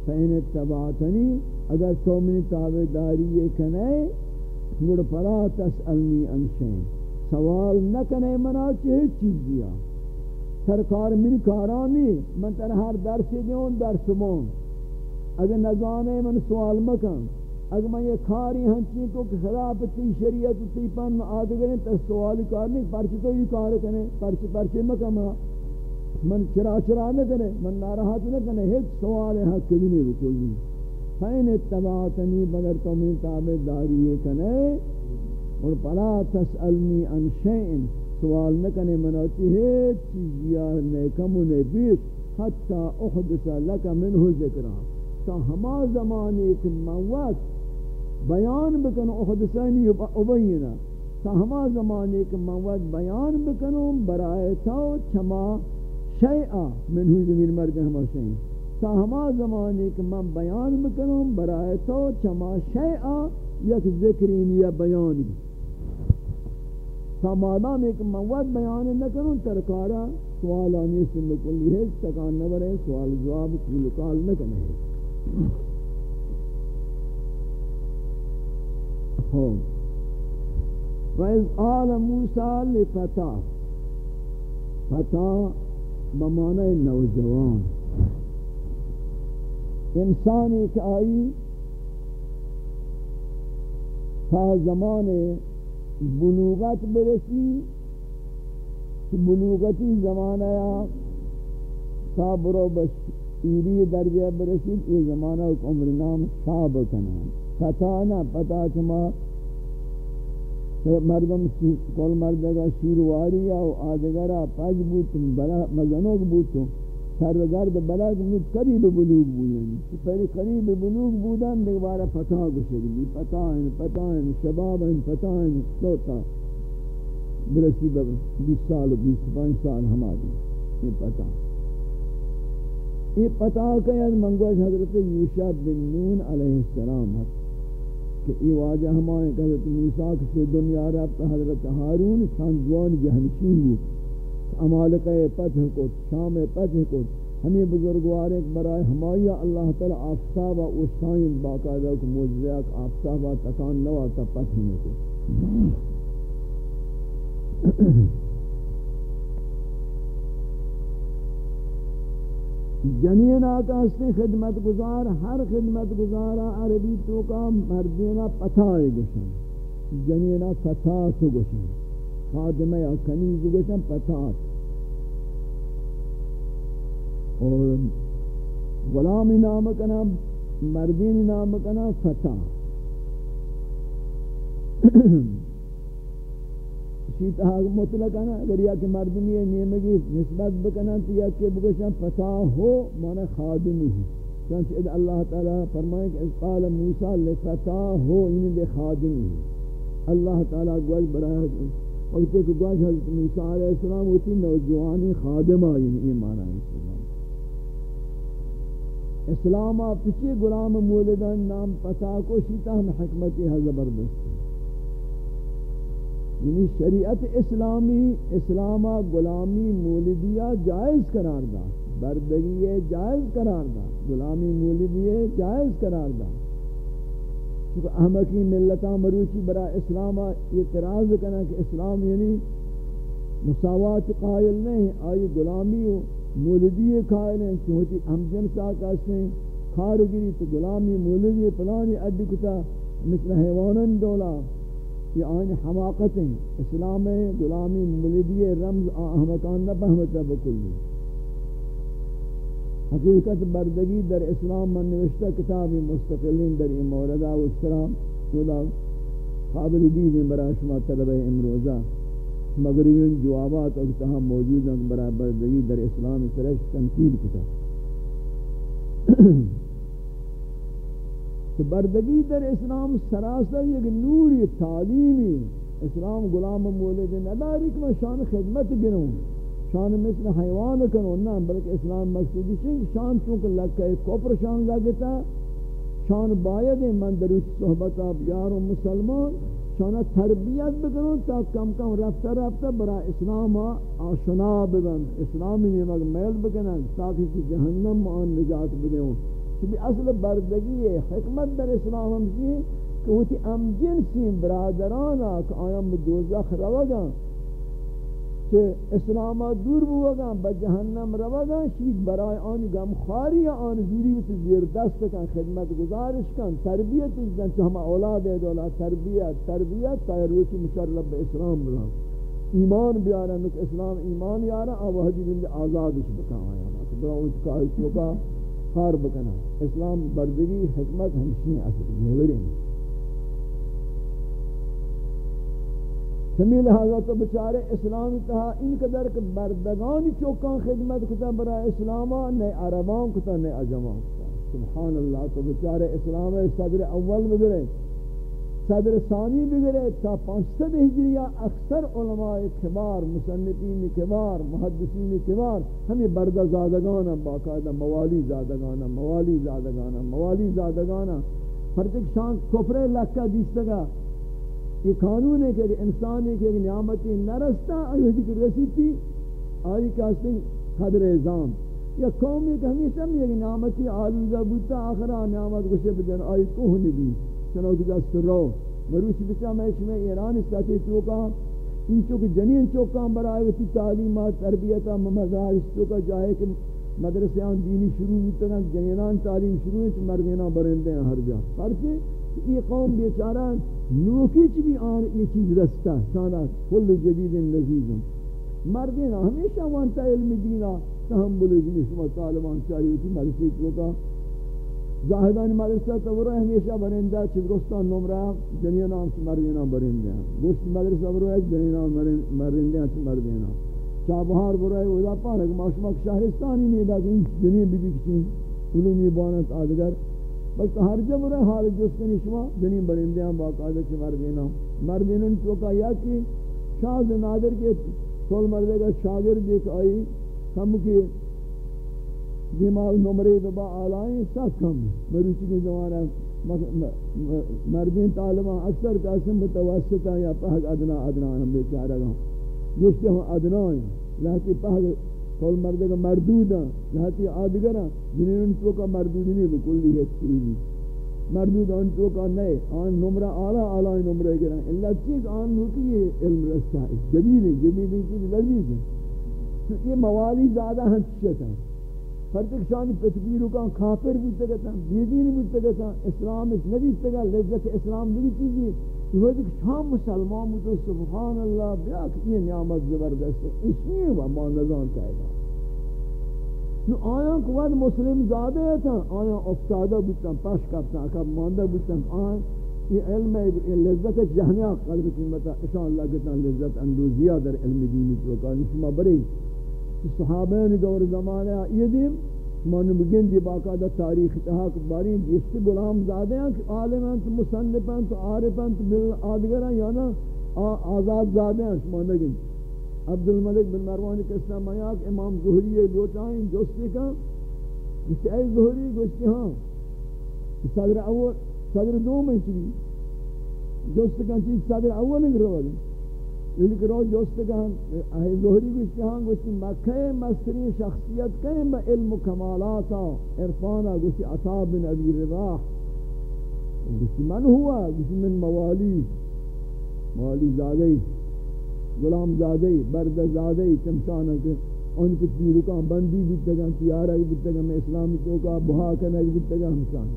فإن اتبعتني، اگر تو من تابداری کنے مڑ فلا تسألني عن شيء. سوال نہ کنے منا چاہے چیز دیا سرکار میری کارانی، من تر ہر درس دیون، درس مون. اگر نزانے من سوال مکن، اگر میں یہ کاری ہنچی کو خلاف تی شریعت تی پن آدھگریں تو سوالی کار نہیں پرچ تو یہ کار کنے پرچ پرچ مکن من چرا چرا نہ کنے من ناراحت نہ کنے ہیچ سوال حق بھی نہیں بکلی فین اتباعتنی بگر تو من تابع داری کنے اور پلا تسألنی عن شیئن، سوال نکنے مناتی ہے چیزیا نیکم و نیبیت، حتی احدث لکا منہ ذکرہ تا ہما زمانی کہ موت بیان بکن احدثانی ابینا. تا ہما زمانی کہ موت بیان بکنوں برائے تا چما شیئا منہ زمین مرد ہما شیئن. تا ہما زمانی کہ من بیان بکنوں برائے تا چما شیئا یک ذکرین یا بیانی. سامادام ایک مواد بیان نہ کروں ترکارا سوال آنی سن کلی ہے تکان نہ برے سوال جواب کل کال نہ کرنے ہو ہاں. وَإِذْ آلَ مُوسَى لِفَتَا فتا بمعنی نوجوان. انسان ایک آئی تا زمان بلوغت برسی کہ بلوغتی زمانہ یا صابر و بشیری درجہ برسی یہ زمانہ ایک عمر نام شاب کنا فتانا پتا چما مردم کل مردگا شیرواری یا آدگرہ پاج بوتم بلا مزنوک بوتم سرگرد بلد مید یعنی قریب بلوغ بودن پہلے قریب بلوغ بودن دیکھ بارا پتا گشگلی پتا ہیں پتا ہیں شباب ہیں پتا ہیں سوتا برسی بب بیس سال و بیس پانچ سال ہماری یہ پتا یہ پتا کہ از منگوش حضرت یوشع بن نون علیہ السلام ہے کہ یہ واجہ ہمارے کہ حضرت موسیٰ سے دنیا رب حضرت حارون سانجوان جہنشین بود. امالکہ پتہ کو، شام پتہ کو۔ ہمیں بزرگوار ایک برائے ہمایا اللہ تعالی آفتاب و اشتائن باقاعدہ کو موجزیات آفتاب و تکان نوا تا پتہ ہی کو۔ جنین آقا سے خدمت گزار، ہر خدمت گزارا عربی تو کا مردینہ پتھائے گوشن۔ جنینہ پتھا تو گوشن۔ خادمہ یا کنیز گوشن پتھا اور غلام نام کنا مردین نام کنا فتح اسی طرح مطلق ہے اگر یا کہ مردمی نیمگی نسبت بکنا تو یا کہ بگشن فتح ہو مانا خادمی ہی چونچہ ادھا اللہ تعالیٰ فرمائے کہ اس قال موسیٰ لفتح ہو انہیں بے خادمی ہی اللہ تعالیٰ گوش برای وقت ایک گوش حضرت موسیٰ علیہ السلام ہوتی نوجوانی خادمہ یعنی ایمان آئی اسلام۔ پچی غلام مولدان نام پتا کو شیطا ہم حکمتی ہے زبردست یعنی شریعت اسلامی، اسلام غلامی مولدیہ جائز قرار دا بردگی جائز قرار دا غلامی مولدیہ جائز قرار دا چونکہ احمقی ملتہ مروچی برا اسلام اعتراض کرنا کہ اسلام یعنی مساوات قائل نہیں، آئی غلامی ہو مولدی قائل ہیں، چونکہ ہم جنسا کہتے ہیں خارگری تو غلامی مولدی پلانی ادی کتا مثل حیوانن دولا، یہ آئین حماقتیں اسلام غلامی مولدی رمز احمقان نہ پہمتا بکلی حقیقت بردگی در اسلام من نوشتہ کتابی مستقلین در این موردہ و اسلام خدا قابل دید برای شما طلبہ امروزہ مغربین جوابات اور تہاں موجود ہیں برای بردگی در اسلام سرش تنقید کتا۔ تو بردگی در اسلام سراسر یک نوری تعلیمی، اسلام غلام مولد نداری کہ میں شان خدمت گنوں شان مثل حیوان کنوں نہ، بلکہ اسلام مقصودی چنگ شان، چونکہ لکہ کفر شان لگتا، شان باید من در صحبت اب یار و مسلمان شانا تربیت بکنن تا کم کم رفتہ رفتہ برا اسلام آشنا ببن، اسلامی نیمک میل بکنن تاکہ کی جہنم آن نجات بدیں کہ اصل بردگی ہے، حکمت در اسلام ہمشی کہ وہ تی ام جنسی برادرانا کہ آیام دوزخ روگا کہ اسلام دور بوگا با جہنم روگا شید برای آن غم خاری آن زوری وچ زیر دست کن، خدمت گزارش کن، تربیت کن تو ہم اولاد ہے دولا، تربیت تربیت، تا روچ مشرب اسلام بلا. ایمان بیارا نک اسلام ایمان یارا او حدی بند آزادش بکا آیا برا اس کا اس کا خار بکنا اسلام بردگی، حکمت ہمشنی اصل نیورین سمی لہذا تو بچارے اسلام کہا ان قدر کہ بردگانی چوکان خدمت کتا برا اسلاما، نئے عربان کتا، نئے عجمان کتا۔ سبحان اللہ، تو بچارے اسلام صدر اول بگرے، صدر ثانی بگرے، تا پانچتد ہجریہ اکثر علماء کبار، مصنفین کبار، محدثین کبار، ہمیں بردہ زادگانا، باقاعدہ موالی زادگانا موالی زادگانا موالی زادگانا۔ فرتک شان کفر لکہ دیستگا یہ قانون ہے کہ انسان ایک ایک نعمتی نرستا، آئی کی رسیتی آئی کہتے ہیں قدر ازام یا قوم ایک ہمیشہ میں ایک نعمتی آلوزہ بودتا آخرا نعمت گشے بدن آئی کوہ نبی۔ چنانکہ دست رو۔ مروچ بچا میں اس میں ایران استاتی چوکا۔ ان چوک جنین چوکا برائے ویسی تعلیمات تربیتا ممزاج چوکا جائے کہ مدرسیان دینی شروع ہوتا ہے، جنینان تعلیم شروع ہے مردینان برندے ہیں ہر جا۔ پرچے یہ قوم بیچارہ نوکی چی بھی آن یہ چیز رستا، شانا کل جدید لذیذ مردین ہمیشہ وانتا علم دینا، تحمل جنی شما طالبان چاہیے ہوتی مدرسی چوکا زاہدان مدرسہ تورا ہمیشہ برندہ، چدرستان نمرہ، جنین آم سے مردین آم برندے ہیں گوشت مدرسہ برای جنین آم مردین آم سے مردین آم چابہار برای ودا پانک ماشمک شہرستانی نہیں لیکن جنین بی بی کچھ علومی بانت آدگر. بس ہر جب رہے حال جس کے نشما جنین برندے ہیں، باقاعدہ چھ مردینا مردینن چوکا یا کہ شاز نادر کے سول مردے کا شاگرد ایک آئی کم کی دماغ نمرے ببا آلائیں ساتھ کم۔ مروچی کے زمانہ مردین طالبان اکثر قاسم متوسطہ یا پہگ ادنا ادنا ہم بیچارہ گا جس کے ہم ادنا ہیں لیکن پہگ کول مردے کا مردود ہیں جہاں آدگر ہیں۔ جنہیں ان تو کا مردود نہیں بکلی ہے چیزی مردود ان تو کا نئے۔ آن نمرہ آلہ آلہ نمرہ گرائیں اللہ چیز آن ہوتی ہے، علم رستہ ہے۔ جدید ہے جدید ہے، چیز لذیذ ہے۔ یہ موالی زیادہ ہیں چیزیں ہیں۔ فرد شانی پتبیرو کا کافر بھی تگتا بیدین بھی تگتا اسلام اس نبی تگا لذت اسلام بھی چیزی یہ وقت کہ شام مسلمان تو سبحان اللہ بیا کہ یہ نعمت زبردست ہے اس لیے وہ ما نظام نو آیا قوات مسلم زیادہ تھا آیا افتادہ بودتا پاش کرتا اکب ماندہ بودتا آیا یہ علم لذت جہنیہ قلب قیمتا اشان اللہ کہتا لذت اندوزیہ در علم دینی چوکا نشما بری صحابین دور زمانہ یہ دیم من بگن دی باقاعدہ تاریخ تحاق باری جس سے غلام زادے ہیں کہ عالم ہیں تو مصنف ہیں تو عارف ہیں تو بل ہیں یا نا آزاد زادے ہیں شمان نگن۔ عبد الملک بن مروان کسنا میاک امام ظہری دو چاہیں جوستے کا جس اے ظہری گوشتے ہاں۔ صدر اول، صدر دو میں چلی۔ جوستے کا چیز صدر اول نگر والی لیکن رو جوستگان اہی ظہری گوشتی ہاں گوشتی مکہ مصری شخصیت کہیں با علم و کمالاتا عرفانا گوشتی عطا بن ابی رضاح گوشتی من ہوا گوشتی من موالی موالی زادی غلام زادی برد زادی چمشانا کہ ان کے پیرکان بندی بیتگان تیارہ بیتگان میں اسلامی چوکا بہا کنک بیتگان ہمشان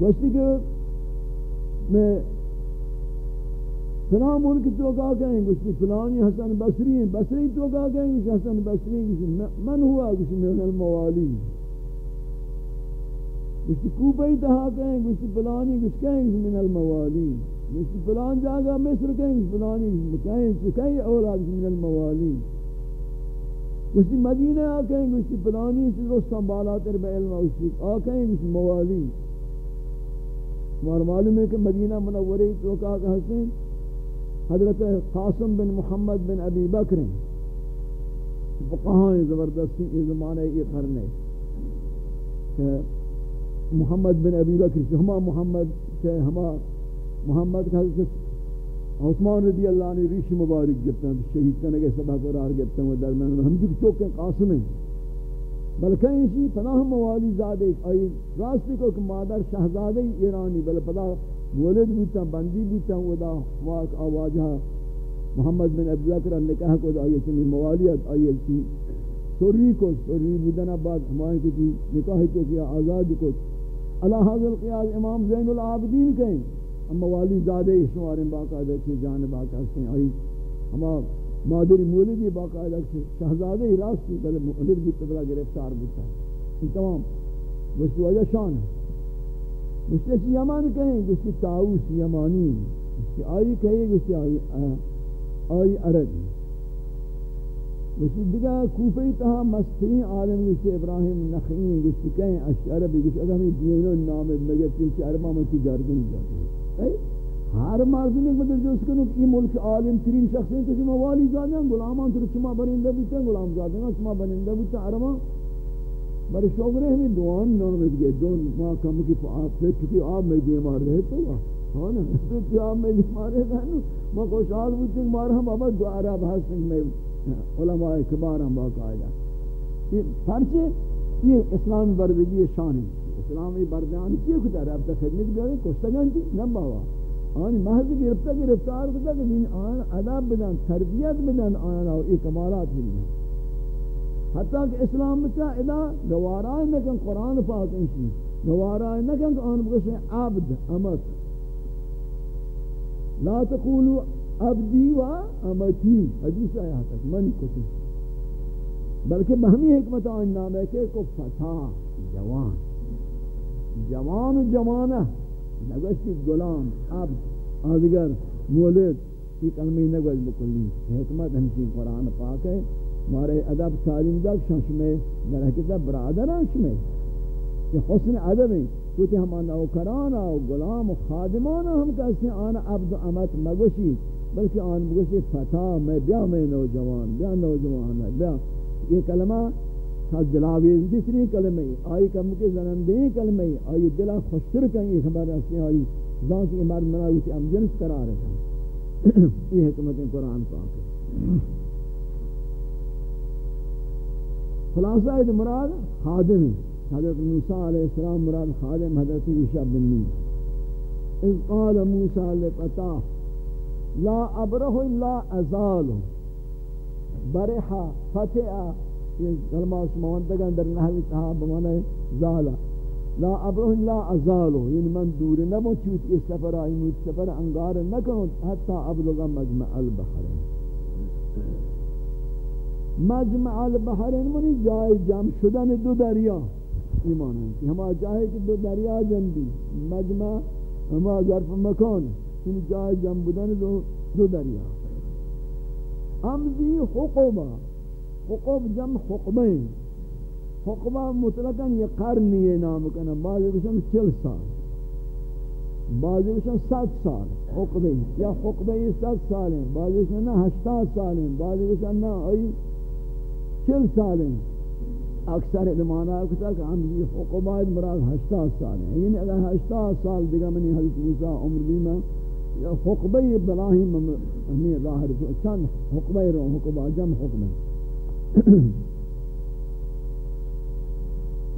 گوشتی کہ میں فلاں ملک تو کا کہیں گے فلانی حسن بصری ہیں، بصری تو کا کہیں گے حسن بصری ہیں من ہوا، کسی من الموالی کسی کوپئی تہا کہیں گے فلانی کس کہیں گے من الموالی کسی فلان جاگا مصر کہیں گے فلانی کہیں کہیں اولاد من الموالی کسی مدینہ آ کہیں گے فلانی سے رستم بالا تر بے علم آ کہیں گے موالی ہمارا معلوم ہے کہ مدینہ منوری تو کا کہتے ہیں حضرت قاسم بن محمد بن ابی بکر فقہاں زبردستی یہ زمانہ یہ کرنے کہ محمد بن ابی بکر ہما محمد سے ہما محمد کا حضرت عثمان رضی اللہ عنہ ریش مبارک گفتا ہیں، شہید کرنے کے سبا قرار گفتا ہیں درمیان ہم جو چوکیں قاسم ہیں۔ بلکہ اسی پناہ موالی زادے، آئی راستی کو کہ مادر شہزادہ ایرانی بل پدا مولد بودتا بندی بودتا ودا واق آواجہ محمد بن عبداللہ کرن نکاح کو آئیے چنی موالیت آئیے چی؟ سوری کو سوری بودنا بعد ہمائیں کو چی؟ نکاح کو کیا آزاد کو اللہ حضر القیاض امام زین العابدین کہیں. ہم موالی زادے شماریں باقاعدہ چی؟ جانب آقا سے آئی ہما مادری مولدی باقاعدہ سے شہزادہ ہی راستی بلے مولد بودتا بلا گرفتار بودتا ان تمام وہ وجہ شان ہے. مشتش یمان کہیں گوشتی تاؤس یمانی گوشتی آئی کہیں گوشتی آئی آئی عربی گوشتی دیگا کوفی تہا مسترین عالم گوشتی ابراہیم نخعین گوشتی کہیں عربی گوشتی اگر ہمیں دینوں نام مگتی چی عربہ میں تی جارگن جاتے ہر مرد نے مدر جو اس کنو یہ ملک عالم ترین شخص ہیں تو شما والی زادے ہیں غلامان تو شما برندہ بیتے ہیں غلام زادے ہیں شما برندہ بیتے ہیں عربہ بر شوگرے ہمیں دوان نام میں گئے دون ماں کم کی آپ سے چکی آپ میں دی مار رہے تو ہاں نا تو آپ میں دی مار رہے تھا ماں کو شاد بوچھے مار ہم اب دوارا بحث میں علماء کبار ہم باقاعدہ یہ پرچے یہ اسلام بردگی شان ہے اسلامی بردیان کیوں کتا رہا اب خدمت بھی کشتگان تھی نم بابا. آنی محض گرفتہ گرفتار کتا کہ دین آن عذاب بدن، تربیت بدن آنا یہ کمالات بدن. حتیٰ کہ اسلام بچا ادا گوارائے نکن قرآن پاک انشی گوارائے نکن کہ آن بکشن عبد، امت. لا تقولوا عبدی و امتی. حدیث آیا تک من کتی. بلکہ بہمی حکمت آن نام ہے کہ کو فتح جوان. جوان و جوانہ نگوشتی غلام عبد. آدگر، مولد. یہ کلمی نگوش بکلی. حکمت ہمشی قرآن پاک ہے. مارے ادب تعلیم دا شش میں در حقیقت برادران ہاں شمے۔ یہ حسن ادب ہے کہتے ہم نوکران و غلام و خادمان ہم کہتے ہیں آن عبد و امت مگوشی، بلکہ آن مگوشی فتح میں، بیا میں نوجوان، بیا نوجوان ہے، بیا۔ یہ کلمہ خاص دلاویز دوسری کلمہ آئی کم کے زنندی کلمہ آئی دلا خوشتر کہیں، یہ خبر رسیں آئی ذات کی مرد مناوی کی ام جنس قرار ہے۔ [coughs] یہ حکمت قرآن پاک ہے۔ خلاصہ ہے مراد خادم حضرت موسیٰ علیہ السلام مراد خادم حضرت عیسیٰ بن نون۔ اذ قال موسیٰ لفتاہ لا ابرہ الا ازال۔ برحا فتحا یہ کلمہ اس موندگان در نحوی تہا بمانا زالا لا ابرہ الا ازال یعنی من دور نبو چوت اس سفر آئی موت سفر انگار نکنو حتی ابلغا مجمع البحرین مجمع البحرین منی جائے جمع شدن دو دریا. ایمان ہے ہما جائے کہ دو دریا جنبی. مجمع ہما ظرف مکان. یعنی جائے جمع بدن دو, دو دریا. امزی حقوبہ حقوب جمع حقبین حقبہ مطلقاً یہ قرنی ہے نام کنا بعضی کشن چل سال. بعضی کشن ست سال. حقبہ یا حقبہ ست سال ہیں بعضی کشن ہشتاد سال ہیں بعضی کشن نا آئی چل سال ہیں اکثر ادمانا کتا کہ ہم یہ حقوبات مراد ہشتاد سال ہیں۔ یعنی اگر ہشتاد سال دیگا منی حضرت موسیٰ عمر بھی میں حقبی بلاہیم ہمیں ظاہر کو چند حقبی رو حقبہ جم حقبی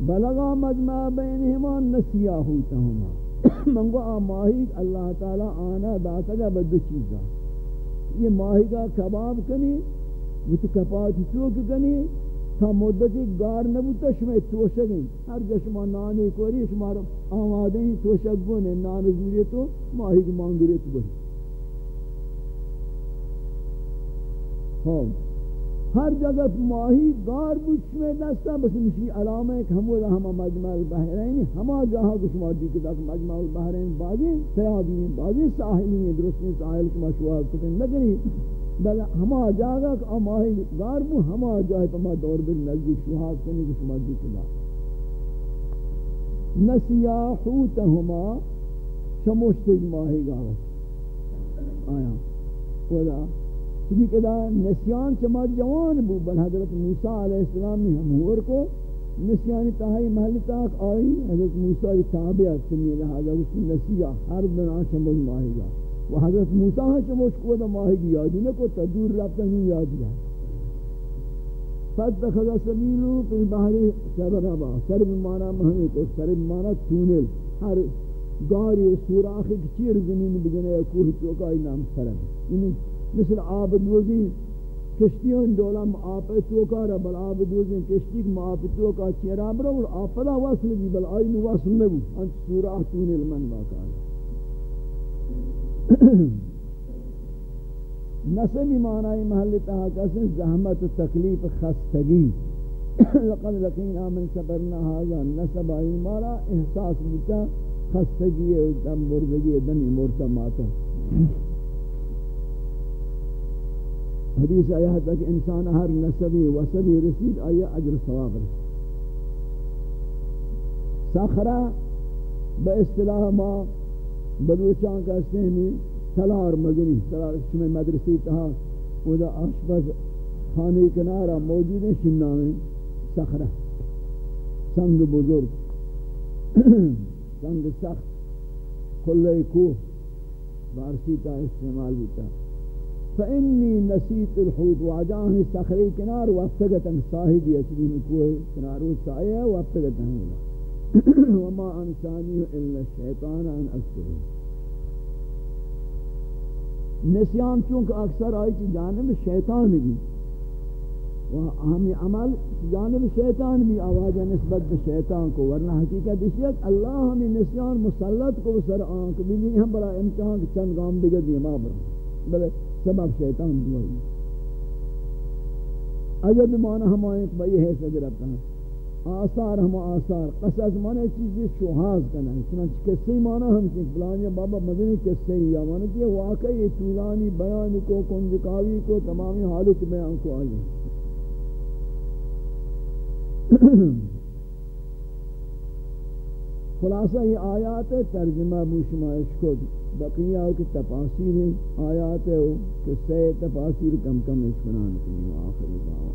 بلغا مجمع بینہما نسیہ ہوتا ہما منگو آ ماہی اللہ تعالی آنا داتا گا بدو چیزا یہ ماہی کا کباب کنی وچ کپات چوک کنی تا مدتی گار نبوتا شما توشگیں ہر جا شما نانی کوری، شما آماده ہی توشگ گونے نان زوری تو ماہی کی مانگری تو بری ہاں ہر جگہ ماہی گار بچ میں دستا، بس مشی علامہ ہے کہ ہمو ہم مجمع البحرین ہما جہاں کچھ مادی کے تک مجمع البحرین بازی سیادی ہیں بازی، ساحلی ہیں درست میں ساحل کو مشوار کتن لگنی بل ہما جاگا کہ ماہی گار بو ہما جاہے پما دور بل نزدیک شہاد کنی کچھ مادی جی کے تک نسیا حوتہما شموشتج ماہی گار آیا۔ خدا چونکہ کدا نسیان چما جوان بو، بل حضرت موسیٰ علیہ السلام نے ہم ہور کو نسیانی تاہی محل تاک آئی، حضرت موسیٰ کی تابعہ سنی لہذا اس کی نسیہ ہر بنا شمول ماہی گا و حضرت موسیٰ ہاں چموش کو دا ماہی گی یادی نکو تا دور رابطہ ہی یادی رہا فَتَّخَذَ سَبِيلُ فِي الْبَحْرِ سَبَرَبَا۔ سرب مانا مہمی کو، سرب مانا تونل۔ ہر گاری سوراخی کچیر زمین بگنے کوہ چوکائی نام سرب۔ یعنی مثل آب دوزی کشتیوں دولم آب توکا بل آب دوزی کشتی کم آب توکا چیرا برا اور آب پدا وصل بھی، بل آئی وصل نبو انت سورہ تون المن باقا [coughs] نسبی معنی محل تہا کسی زحمت و تکلیف خستگی. [coughs] لقد لقینا من سبرنا هذا نسب آئی مارا احساس بتا خستگی و دم بردگی دمی مرتا ماتو [coughs] حدیث آیا ہے کہ انسان ہر نسبی وسبی رسید، آیا اجر ثواب رسید سخرہ با اصطلاح ما بلوچان کا سہمی تلار مدنی تلار چمیں مدرسی تہا وہ دا آشپز خانے کنارا موجود ہیں شنہ میں سخرہ سنگ بزرگ. [clears throat] سنگ سخت. کلے کوہ بارسی تا استعمال ہوتا ہے فإني نسيت الحوت وعجاني سخري كنار وافتقت ان صاحب يسلي مكوه كنار وسعيه وافتقت هنا وما انساني الا الشيطان ان اذكره نسیان چونکہ اکثر آئی چی جانب شیطان بھی. و ہمی عمل جانب شیطان بھی آوازہ نسبت شیطان کو، ورنہ حقیقت اس لیے اللہ ہمیں نسیان مسلط کو سر آنکھ بھی نہیں، ہم بڑا امتحان کہ چند گام بگہ دیما برا بلے سبب شیطان دوئی عجب معنی ہمائیں کہ بھئی ہے صدر اپنا آثار ہم آثار قصص معنی چیزی شوہاز کرنا ہے چنانچہ قصی معنی ہم چیز بلانی بابا مدنی قصی یا معنی کہ واقعی طولانی بیان کو، کنجکاوی کو، تمامی حالت بیان کو آئی خلاصہ یہ آیات ترجمہ بوشمائش کو بقیہ کی تفاصیر آیات ہے کہ سے تفاصیر کم کم اس کی آخر دعوان